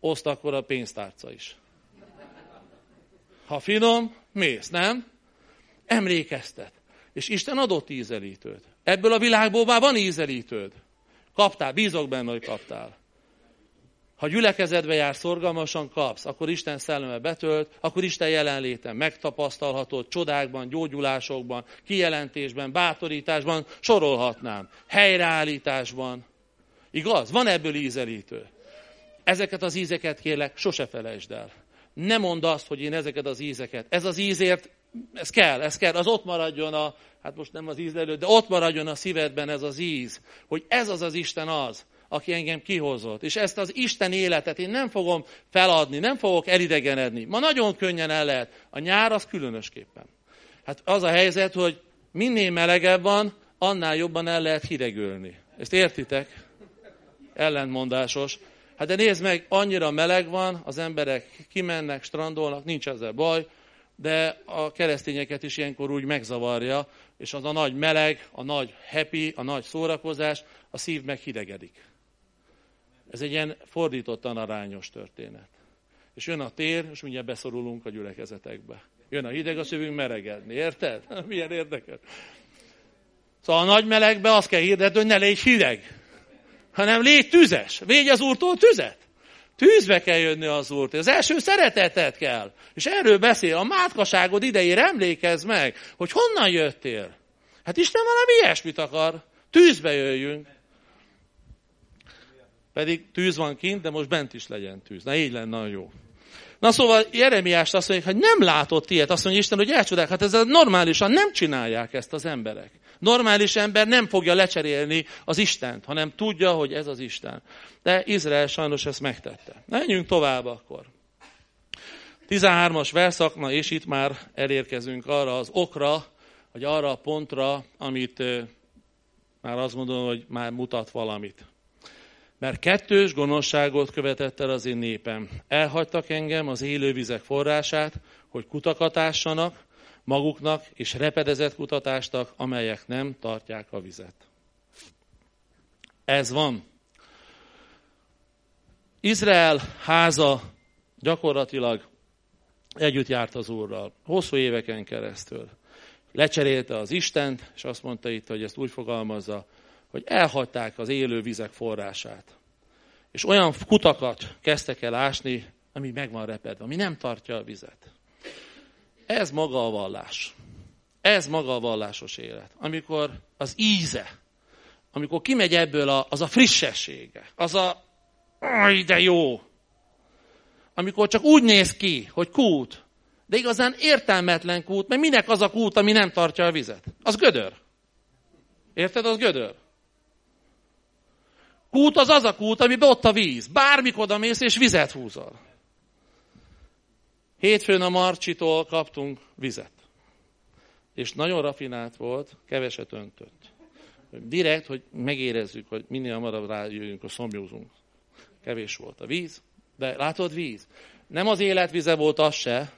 oszt akkor a pénztárca is. Ha finom, mész, nem? Emlékeztet. És Isten adott ízelítőt. Ebből a világból már van ízelítőd. Kaptál, bízok benne, hogy kaptál. Ha gyülekezedbe jár, szorgalmasan kapsz, akkor Isten szelleme betölt, akkor Isten jelenléten megtapasztalhatod csodákban, gyógyulásokban, kijelentésben, bátorításban, sorolhatnám, helyreállításban. Igaz? Van ebből ízelítő. Ezeket az ízeket kérlek, sose felejtsd el. Ne mondd azt, hogy én ezeket az ízeket. Ez az ízért ez kell, ez kell, az ott maradjon a, hát most nem az íz előtt, de ott maradjon a szívedben ez az íz, hogy ez az az Isten az, aki engem kihozott. És ezt az Isten életet én nem fogom feladni, nem fogok elidegenedni. Ma nagyon könnyen el lehet. A nyár az különösképpen. Hát az a helyzet, hogy minél melegebb van, annál jobban el lehet hidegülni. Ezt értitek? Ellentmondásos. Hát de nézd meg, annyira meleg van, az emberek kimennek, strandolnak, nincs ezzel baj, de a keresztényeket is ilyenkor úgy megzavarja, és az a nagy meleg, a nagy happy, a nagy szórakozás, a szív meg hidegedik. Ez egy ilyen fordítottan arányos történet. És jön a tér, és mindjárt beszorulunk a gyülekezetekbe. Jön a hideg, a szívünk meregedni. Érted? Milyen érdekes. Szóval a nagy melegbe azt kell hirdetni, hogy ne légy hideg, hanem légy tüzes. Végy az úrtól tüzet. Tűzbe kell jönni az úrt. Az első szeretetet kell. És erről beszél. A mátkaságod idejére emlékezz meg, hogy honnan jöttél. Hát Isten valami ilyesmit akar. Tűzbe jöjjünk. Pedig tűz van kint, de most bent is legyen tűz. Na így lenne nagyon jó. Na szóval Jeremiás azt mondja, hogy nem látott ilyet. Azt mondja Isten, hogy elcsodák, hát ez normálisan nem csinálják ezt az emberek. Normális ember nem fogja lecserélni az Istent, hanem tudja, hogy ez az Isten. De Izrael sajnos ezt megtette. Menjünk tovább akkor. 13-as verszakna, és itt már elérkezünk arra az okra, vagy arra a pontra, amit már azt mondom, hogy már mutat valamit. Mert kettős gonoszságot követett el az én népem. Elhagytak engem az élővizek forrását, hogy kutakatássanak, maguknak és repedezett kutatástak, amelyek nem tartják a vizet. Ez van. Izrael háza gyakorlatilag együtt járt az Úrral, hosszú éveken keresztül. Lecserélte az Istent, és azt mondta itt, hogy ezt úgy fogalmazza, hogy elhagyták az élő vizek forrását. És olyan kutakat kezdtek el ásni, ami meg van repedve, ami nem tartja a vizet. Ez maga a vallás. Ez maga a vallásos élet. Amikor az íze, amikor kimegy ebből a, az a frissessége, az a, aj, de jó. Amikor csak úgy néz ki, hogy kút, de igazán értelmetlen kút, mert minek az a kút, ami nem tartja a vizet? Az gödör. Érted? Az gödör. Kút az az a kút, amiben ott a víz. Bármikor oda mész, és vizet húzol. Hétfőn a Marcsitól kaptunk vizet. És nagyon rafinált volt, keveset öntött. Direkt, hogy megérezzük, hogy minél hamarabb rájöjjünk, hogy szomjózunk. Kevés volt a víz, de látod víz? Nem az életvize volt az se,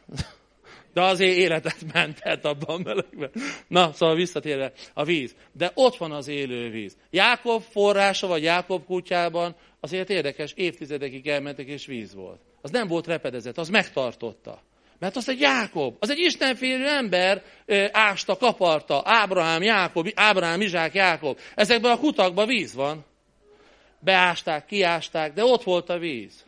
de azért életet mentett abban melegben. Na, szóval visszatérve a víz. De ott van az élő víz. Jákob forrása, vagy Jákob kutyában azért érdekes, évtizedekig elmentek, és víz volt. Az nem volt repedezett, az megtartotta. Mert az egy Jákob, az egy istenfélő ember ásta, kaparta, Ábrahám, Jákob, Ábrahám, Izsák, Jákob. Ezekben a kutakban víz van. Beásták, kiásták, de ott volt a víz.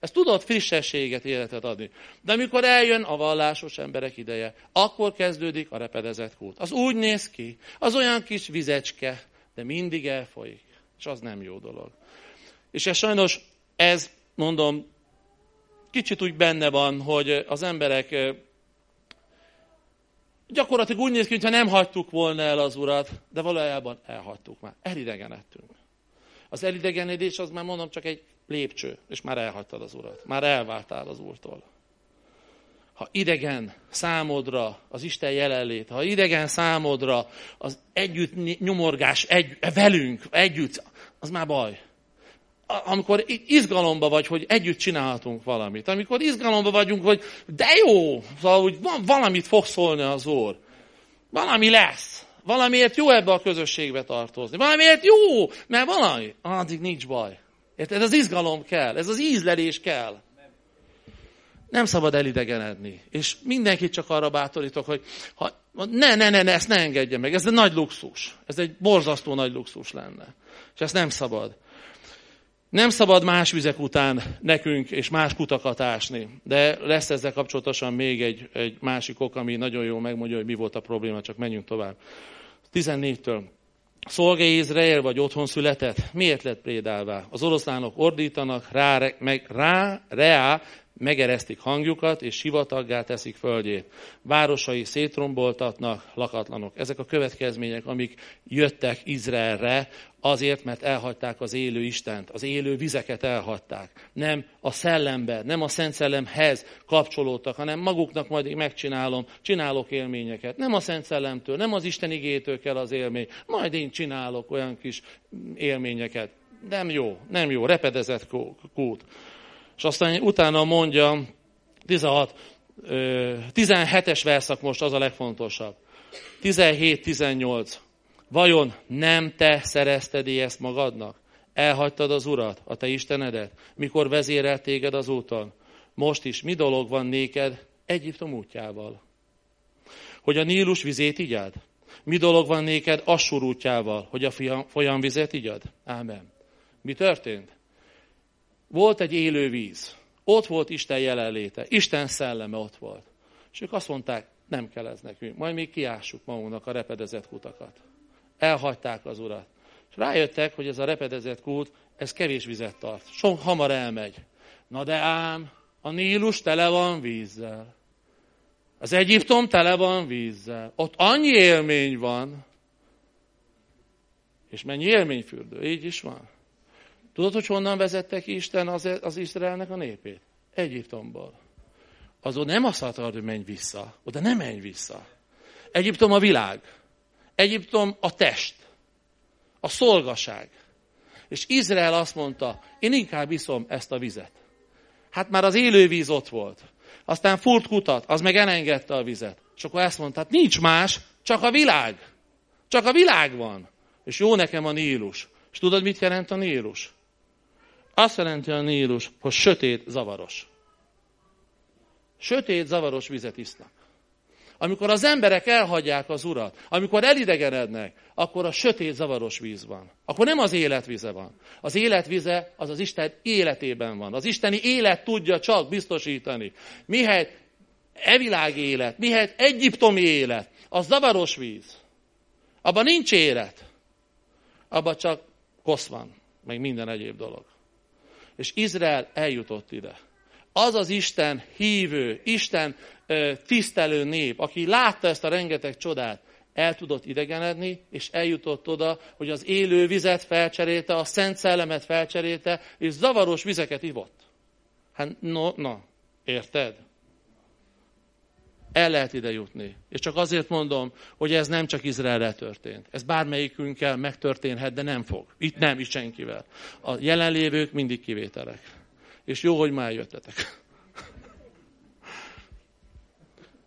Ez tudott frissességet, életet adni. De amikor eljön a vallásos emberek ideje, akkor kezdődik a repedezett kút. Az úgy néz ki, az olyan kis vizecske, de mindig elfolyik. És az nem jó dolog. És ez sajnos, ez mondom, kicsit úgy benne van, hogy az emberek gyakorlatilag úgy néz ki, mintha nem hagytuk volna el az urat, de valójában elhagytuk már. Elidegenedtünk. Az elidegenedés az már mondom csak egy lépcső, és már elhagytad az urat. Már elváltál az úrtól. Ha idegen számodra az Isten jelenlét, ha idegen számodra az együtt nyomorgás egy, velünk, együtt, az már baj amikor izgalomba vagy, hogy együtt csinálhatunk valamit, amikor izgalomba vagyunk, hogy de jó, szóval hogy van, valamit fog szólni az Úr. Valami lesz. Valamiért jó ebbe a közösségbe tartozni. Valamiért jó, mert valami. Addig nincs baj. Érted? Ez az izgalom kell, ez az ízlelés kell. Nem szabad elidegenedni. És mindenkit csak arra bátorítok, hogy ha, ne, ne, ne, ne, ezt ne engedje meg. Ez egy nagy luxus. Ez egy borzasztó nagy luxus lenne. És ezt nem szabad. Nem szabad más vizek után nekünk és más kutakat ásni, de lesz ezzel kapcsolatosan még egy, egy másik ok, ami nagyon jól megmondja, hogy mi volt a probléma, csak menjünk tovább. 14-től. Szolgai Izrael vagy otthon született? Miért lett prédálva? Az oroszlánok ordítanak, rá, meg, rá, reá, megeresztik hangjukat, és sivataggá teszik földjét. Városai szétromboltatnak, lakatlanok. Ezek a következmények, amik jöttek Izraelre, azért, mert elhagyták az élő Istent, az élő vizeket elhagyták. Nem a szellembe, nem a Szent Szellemhez kapcsolódtak, hanem maguknak majd megcsinálom, csinálok élményeket. Nem a Szent Szellemtől, nem az Isten igétől kell az élmény, majd én csinálok olyan kis élményeket. Nem jó, nem jó, repedezett kút. És aztán utána mondja, 16, 17-es verszak most az a legfontosabb. 17-18. Vajon nem te szerezted ezt magadnak? Elhagytad az Urat, a te Istenedet, mikor vezérelt téged az úton? Most is mi dolog van néked Egyiptom útjával? Hogy a Nílus vizét igyad? Mi dolog van néked Assur útjával, hogy a folyamvizet igyad? Ámen. Mi történt? Volt egy élő víz. Ott volt Isten jelenléte. Isten szelleme ott volt. És ők azt mondták, nem kell ez nekünk. Majd még kiássuk magunknak a repedezett kutakat. Elhagyták az urat. És rájöttek, hogy ez a repedezett kút, ez kevés vizet tart. Sok hamar elmegy. Na de ám, a Nílus tele van vízzel. Az Egyiptom tele van vízzel. Ott annyi élmény van. És mennyi élményfürdő. Így is van. Tudod, hogy honnan vezette ki Isten az, az Izraelnek a népét? Egyiptomból. Azon nem azt mondta, hogy menj vissza. Oda nem menj vissza. Egyiptom a világ. Egyiptom a test. A szolgaság. És Izrael azt mondta, én inkább iszom ezt a vizet. Hát már az élő víz ott volt. Aztán furt kutat, az meg elengedte a vizet. És akkor ezt mondta, hát nincs más, csak a világ. Csak a világ van. És jó nekem a Nílus. És tudod, mit jelent a Nílus? Azt jelenti a Nílus, hogy sötét, zavaros. Sötét, zavaros vizet isznak. Amikor az emberek elhagyják az urat, amikor elidegenednek, akkor a sötét, zavaros víz van. Akkor nem az életvize van. Az életvize az az Isten életében van. Az isteni élet tudja csak biztosítani. Mihelyt evilág élet, mihelyt egyiptomi élet, az zavaros víz. Abban nincs élet. Abban csak kosz van, meg minden egyéb dolog. És Izrael eljutott ide. Az az Isten hívő, Isten tisztelő nép, aki látta ezt a rengeteg csodát, el tudott idegenedni, és eljutott oda, hogy az élő vizet felcserélte, a szent szellemet felcserélte, és zavaros vizeket ivott. Hát, no, no, érted? El lehet ide jutni. És csak azért mondom, hogy ez nem csak Izraelre történt. Ez bármelyikünkkel megtörténhet, de nem fog. Itt nem, is senkivel. A jelenlévők mindig kivételek. És jó, hogy már jöttetek.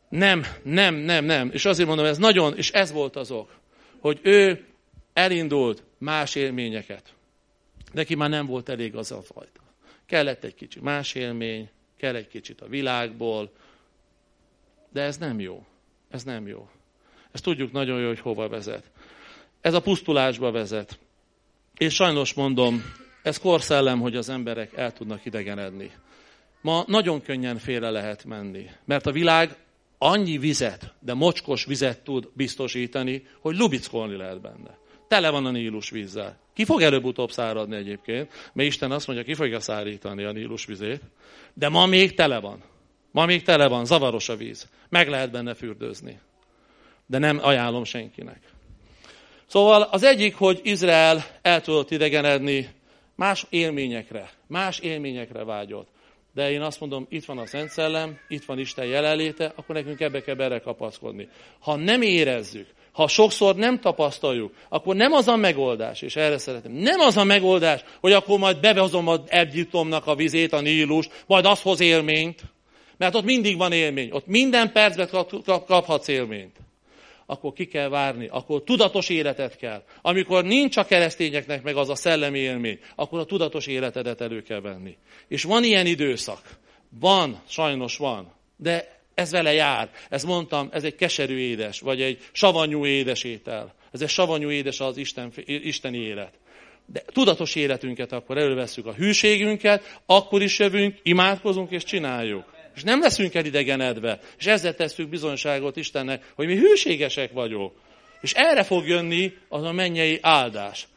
Nem, nem, nem, nem. És azért mondom, ez nagyon, és ez volt az ok, hogy ő elindult más élményeket. Neki már nem volt elég az a fajta. Kellett egy kicsit más élmény, kell egy kicsit a világból, de ez nem jó. Ez nem jó. Ezt tudjuk nagyon jó, hogy hova vezet. Ez a pusztulásba vezet. És sajnos mondom, ez korszellem, hogy az emberek el tudnak idegenedni. Ma nagyon könnyen félre lehet menni, mert a világ annyi vizet, de mocskos vizet tud biztosítani, hogy lubickolni lehet benne. Tele van a Nílus vízzel. Ki fog előbb-utóbb száradni egyébként, mert Isten azt mondja, ki fogja szárítani a Nílus vizét, de ma még tele van. Ma még tele van, zavaros a víz. Meg lehet benne fürdőzni. De nem ajánlom senkinek. Szóval az egyik, hogy Izrael el tudott idegenedni más élményekre, más élményekre vágyott. De én azt mondom, itt van a Szent Szellem, itt van Isten jelenléte, akkor nekünk ebbe kell bele kapaszkodni. Ha nem érezzük, ha sokszor nem tapasztaljuk, akkor nem az a megoldás, és erre szeretem, nem az a megoldás, hogy akkor majd bevehozom a Egyiptomnak a vizét, a Nílust, majd az hoz élményt, mert ott mindig van élmény, ott minden percben kap, kap, kaphatsz élményt. Akkor ki kell várni, akkor tudatos életet kell. Amikor nincs a keresztényeknek meg az a szellemi élmény, akkor a tudatos életedet elő kell venni. És van ilyen időszak. Van, sajnos van. De ez vele jár. Ez mondtam, ez egy keserű édes, vagy egy savanyú édes étel. Ez egy savanyú édes az Isten, isteni élet. De tudatos életünket akkor elővesszük a hűségünket, akkor is jövünk, imádkozunk és csináljuk. És nem leszünk elidegenedve. És ezzel tesszük bizonyságot Istennek, hogy mi hűségesek vagyunk. És erre fog jönni az a mennyei áldás.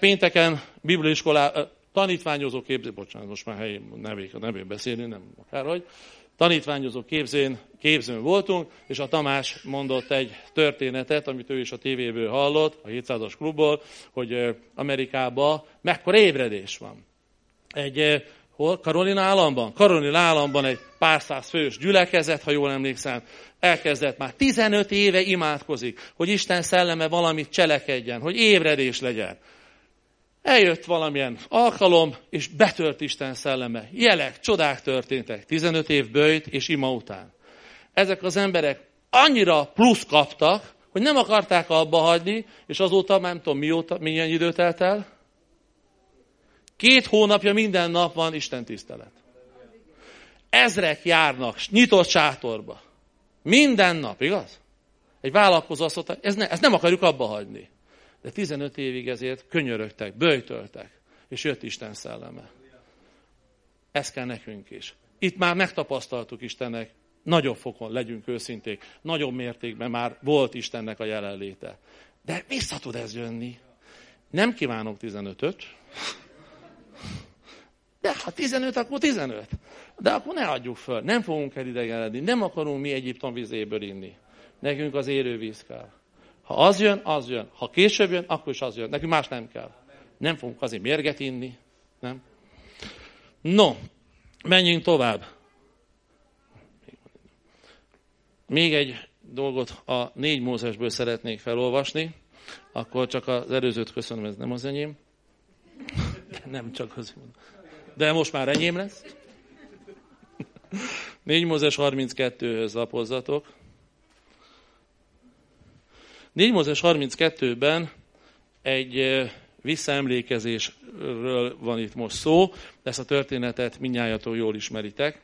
Pénteken bibliiskolá, tanítványozó képzés, bocsánat, most már helyén nevék, a nevén beszélni, nem akárhogy, tanítványozó képzén, képzőn voltunk, és a Tamás mondott egy történetet, amit ő is a tévéből hallott, a 700-as klubból, hogy Amerikában mekkora ébredés van. Egy hol? Karolina államban? Karolina államban egy pár száz fős gyülekezet, ha jól emlékszem, elkezdett már 15 éve imádkozik, hogy Isten szelleme valamit cselekedjen, hogy ébredés legyen. Eljött valamilyen alkalom, és betört Isten szelleme. Jelek, csodák történtek. 15 év bőjt és ima után. Ezek az emberek annyira plusz kaptak, hogy nem akarták abba hagyni, és azóta nem tudom mióta, milyen időt telt el. Két hónapja minden nap van Isten tisztelet. Ezrek járnak nyitott sátorba. Minden nap, igaz? Egy vállalkozó azt mondta, ez ne, ezt nem akarjuk abba hagyni. De 15 évig ezért könyörögtek, bőjtöltek, és jött Isten szelleme. Ez kell nekünk is. Itt már megtapasztaltuk Istennek, nagyobb fokon legyünk őszinték, nagyobb mértékben már volt Istennek a jelenléte. De vissza tud ez jönni. Nem kívánok 15-öt, de ha 15, akkor 15. De akkor ne adjuk föl. Nem fogunk elidegenedni. Nem akarunk mi Egyiptom vizéből inni. Nekünk az érővíz kell. Ha az jön, az jön. Ha később jön, akkor is az jön. Nekünk más nem kell. Nem fogunk azért mérget inni. Nem? No, menjünk tovább. Még egy dolgot a négy Mózesből szeretnék felolvasni, akkor csak az előzőt köszönöm, ez nem az enyém. Nem csak az. De most már enyém lesz. 4 Mózes 32-höz lapozzatok. 4 Mózes 32-ben egy visszaemlékezésről van itt most szó, ezt a történetet minnyájától jól ismeritek.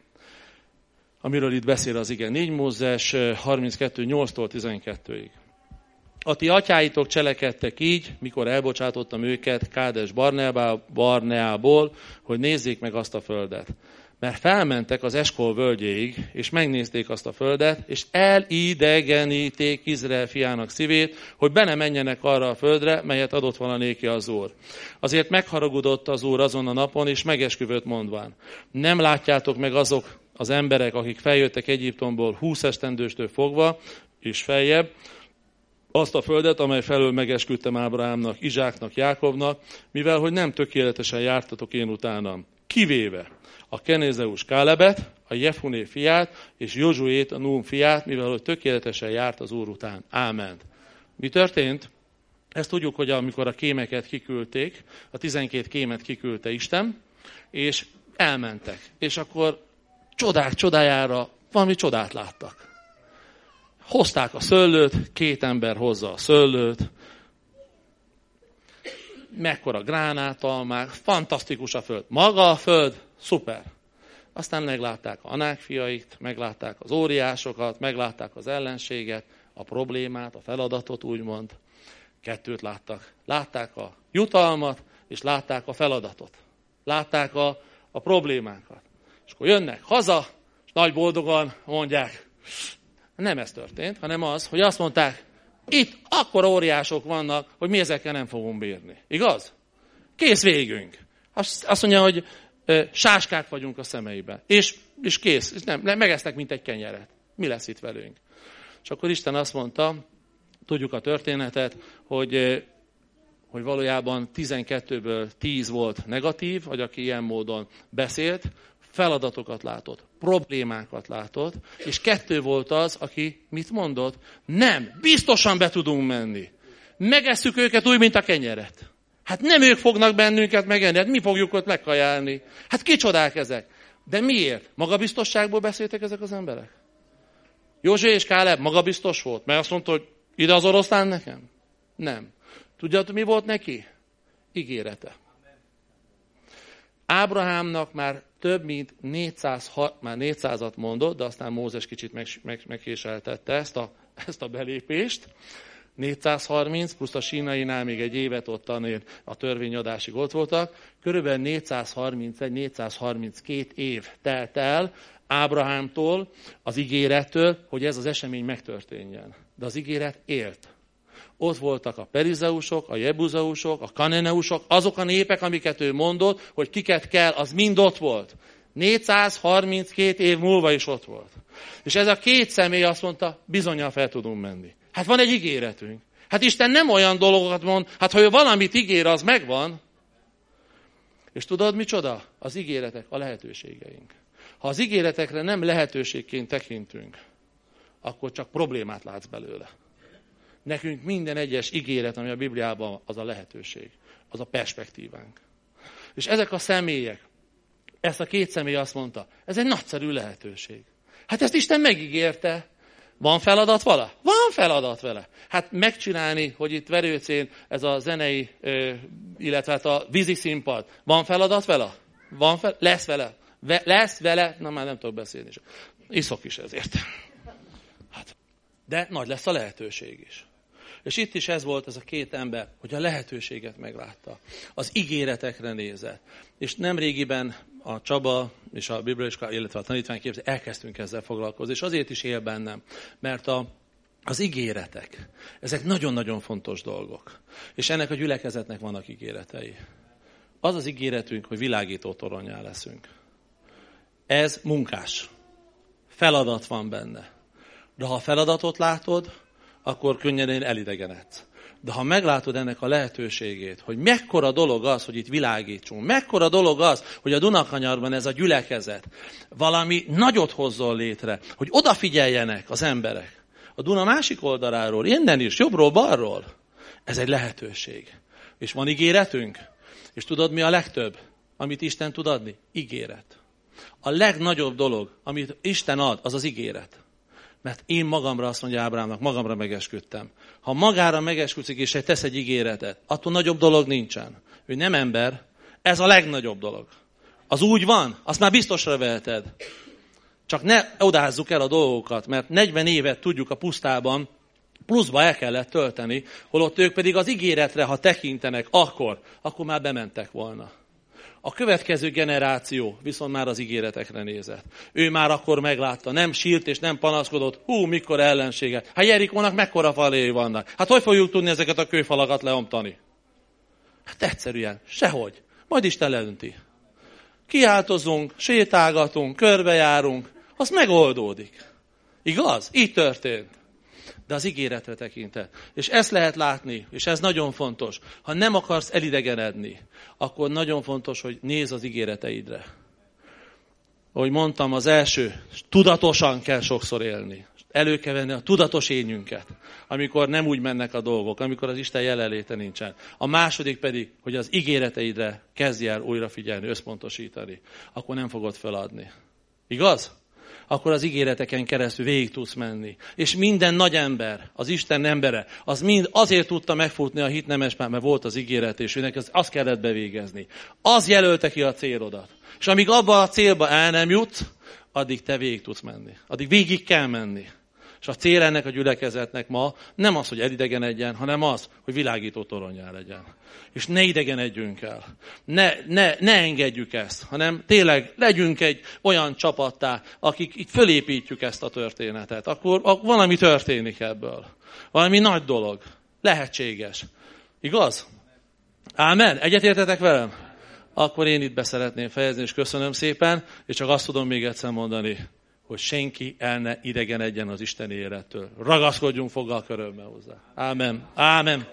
Amiről itt beszél az igen. 4 Mózes 32, 8-tól 12-ig. A ti atyáitok cselekedtek így, mikor elbocsátottam őket Kádes Barneából, hogy nézzék meg azt a földet mert felmentek az Eskol völgyéig, és megnézték azt a földet, és elidegeníték Izrael fiának szívét, hogy be ne menjenek arra a földre, melyet adott volna néki az Úr. Azért megharagudott az Úr azon a napon, és megesküvött mondván. Nem látjátok meg azok az emberek, akik feljöttek Egyiptomból húsz esztendőstől fogva, és feljebb, azt a földet, amely felől megesküdtem Ábrahámnak, Izsáknak, Jákobnak, mivel hogy nem tökéletesen jártatok én utánam. Kivéve a Kenézeus Kálebet, a Jefuné fiát, és Józsuét, a Nún fiát, mivel hogy tökéletesen járt az Úr után. Ámen. Mi történt? Ezt tudjuk, hogy amikor a kémeket kiküldték, a 12 kémet kiküldte Isten, és elmentek. És akkor csodák csodájára valami csodát láttak. Hozták a szőlőt, két ember hozza a szőlőt, mekkora gránátalmák, fantasztikus a föld. Maga a föld, szuper. Aztán meglátták a Anák fiait, meglátták az óriásokat, meglátták az ellenséget, a problémát, a feladatot úgymond. Kettőt láttak. Látták a jutalmat, és látták a feladatot. Látták a, a problémákat. És akkor jönnek haza, és nagy boldogan mondják, nem ez történt, hanem az, hogy azt mondták, itt akkor óriások vannak, hogy mi ezekkel nem fogunk bírni. Igaz? Kész végünk. Azt mondja, hogy sáskák vagyunk a szemeibe. És, és kész. És nem, nem, megesznek, mint egy kenyeret. Mi lesz itt velünk? És akkor Isten azt mondta, tudjuk a történetet, hogy, hogy valójában 12-ből 10 volt negatív, vagy aki ilyen módon beszélt, feladatokat látott, problémákat látott, és kettő volt az, aki mit mondott? Nem, biztosan be tudunk menni. Megesszük őket úgy, mint a kenyeret. Hát nem ők fognak bennünket megenni, hát mi fogjuk ott megkajálni. Hát kicsodák ezek. De miért? Magabiztosságból beszéltek ezek az emberek? József és Káleb magabiztos volt? Mert azt mondta, hogy ide az oroszlán nekem? Nem. Tudjátok, mi volt neki? Ígérete. Ábrahámnak már több mint 400, már 400-at mondott, de aztán Mózes kicsit meg, meg, megkéseltette ezt a, ezt a belépést. 430, plusz a sínainál még egy évet ott a törvényadásig ott voltak. Körülbelül 431-432 év telt el Ábrahámtól, az ígérettől, hogy ez az esemény megtörténjen. De az ígéret élt. Ott voltak a perizeusok, a jebuzeusok, a kaneneusok, azok a népek, amiket ő mondott, hogy kiket kell, az mind ott volt. 432 év múlva is ott volt. És ez a két személy azt mondta, bizonyal fel tudunk menni. Hát van egy ígéretünk. Hát Isten nem olyan dolgokat mond, hát ha ő valamit ígér, az megvan. És tudod micsoda? Az ígéretek a lehetőségeink. Ha az ígéretekre nem lehetőségként tekintünk, akkor csak problémát látsz belőle. Nekünk minden egyes ígéret, ami a Bibliában, az a lehetőség, az a perspektívánk. És ezek a személyek, ezt a két személy azt mondta, ez egy nagyszerű lehetőség. Hát ezt Isten megígérte. Van feladat vala? Van feladat vele. Hát megcsinálni, hogy itt Verőcén ez a zenei, illetve hát a vízi színpad. Van feladat vele? Van fel, lesz vele? Ve, lesz vele? Na már nem tudok beszélni. Iszok is ezért. Hát, de nagy lesz a lehetőség is. És itt is ez volt ez a két ember, hogy a lehetőséget meglátta. Az ígéretekre nézett. És nem régiben a Csaba és a Bibliaiskola, illetve a tanítványképzés elkezdtünk ezzel foglalkozni, és azért is él bennem, mert a, az ígéretek, ezek nagyon-nagyon fontos dolgok. És ennek a gyülekezetnek vannak ígéretei. Az az ígéretünk, hogy világító toronyá leszünk. Ez munkás. Feladat van benne. De ha a feladatot látod, akkor könnyedén elidegenedsz. De ha meglátod ennek a lehetőségét, hogy mekkora dolog az, hogy itt világítsunk, mekkora dolog az, hogy a Dunakanyarban ez a gyülekezet valami nagyot hozzon létre, hogy odafigyeljenek az emberek. A Duna másik oldaláról, innen is, jobbról, balról. Ez egy lehetőség. És van ígéretünk? És tudod, mi a legtöbb, amit Isten tud adni? Ígéret. A legnagyobb dolog, amit Isten ad, az az ígéret. Mert én magamra azt mondja Ábrámnak, magamra megesküdtem. Ha magára megesküdszik és tesz egy ígéretet, attól nagyobb dolog nincsen. Ő nem ember, ez a legnagyobb dolog. Az úgy van, azt már biztosra veheted. Csak ne odázzuk el a dolgokat, mert 40 évet tudjuk a pusztában, pluszba el kellett tölteni, holott ők pedig az ígéretre, ha tekintenek, akkor, akkor már bementek volna. A következő generáció viszont már az ígéretekre nézett. Ő már akkor meglátta, nem sírt és nem panaszkodott, hú, mikor ellensége. Hát Jerikónak mekkora falé vannak. Hát hogy fogjuk tudni ezeket a kőfalakat leomtani? Hát egyszerűen, sehogy. Majd Isten leönti. Kiáltozunk, sétálgatunk, körbejárunk, az megoldódik. Igaz? Így történt de az ígéretre tekintett. És ezt lehet látni, és ez nagyon fontos. Ha nem akarsz elidegenedni, akkor nagyon fontos, hogy nézz az ígéreteidre. Ahogy mondtam, az első, tudatosan kell sokszor élni. Elő kell venni a tudatos ényünket, amikor nem úgy mennek a dolgok, amikor az Isten jelenléte nincsen. A második pedig, hogy az ígéreteidre kezdj el újra figyelni, összpontosítani. Akkor nem fogod feladni. Igaz? Akkor az ígéreteken keresztül végig tudsz menni. És minden nagy ember, az Isten embere, az mind azért tudta megfutni a hitnemesben, mert volt az ígéret, és őnek azt kellett bevégezni. Az jelölte ki a célodat. És amíg abba a célba el nem jut, addig te végig tudsz menni. Addig végig kell menni. És a cél ennek a gyülekezetnek ma nem az, hogy elidegenedjen, hanem az, hogy világító toronyá legyen. És ne idegenedjünk el. Ne, ne, ne engedjük ezt, hanem tényleg legyünk egy olyan csapattá, akik itt fölépítjük ezt a történetet. Akkor, valami történik ebből. Valami nagy dolog. Lehetséges. Igaz? Ámen? Egyetértetek velem? Akkor én itt beszeretném fejezni, és köszönöm szépen, és csak azt tudom még egyszer mondani, hogy senki el ne idegenedjen az Isten élettől. Ragaszkodjunk foggal körömmel hozzá. Ámen. Ámen.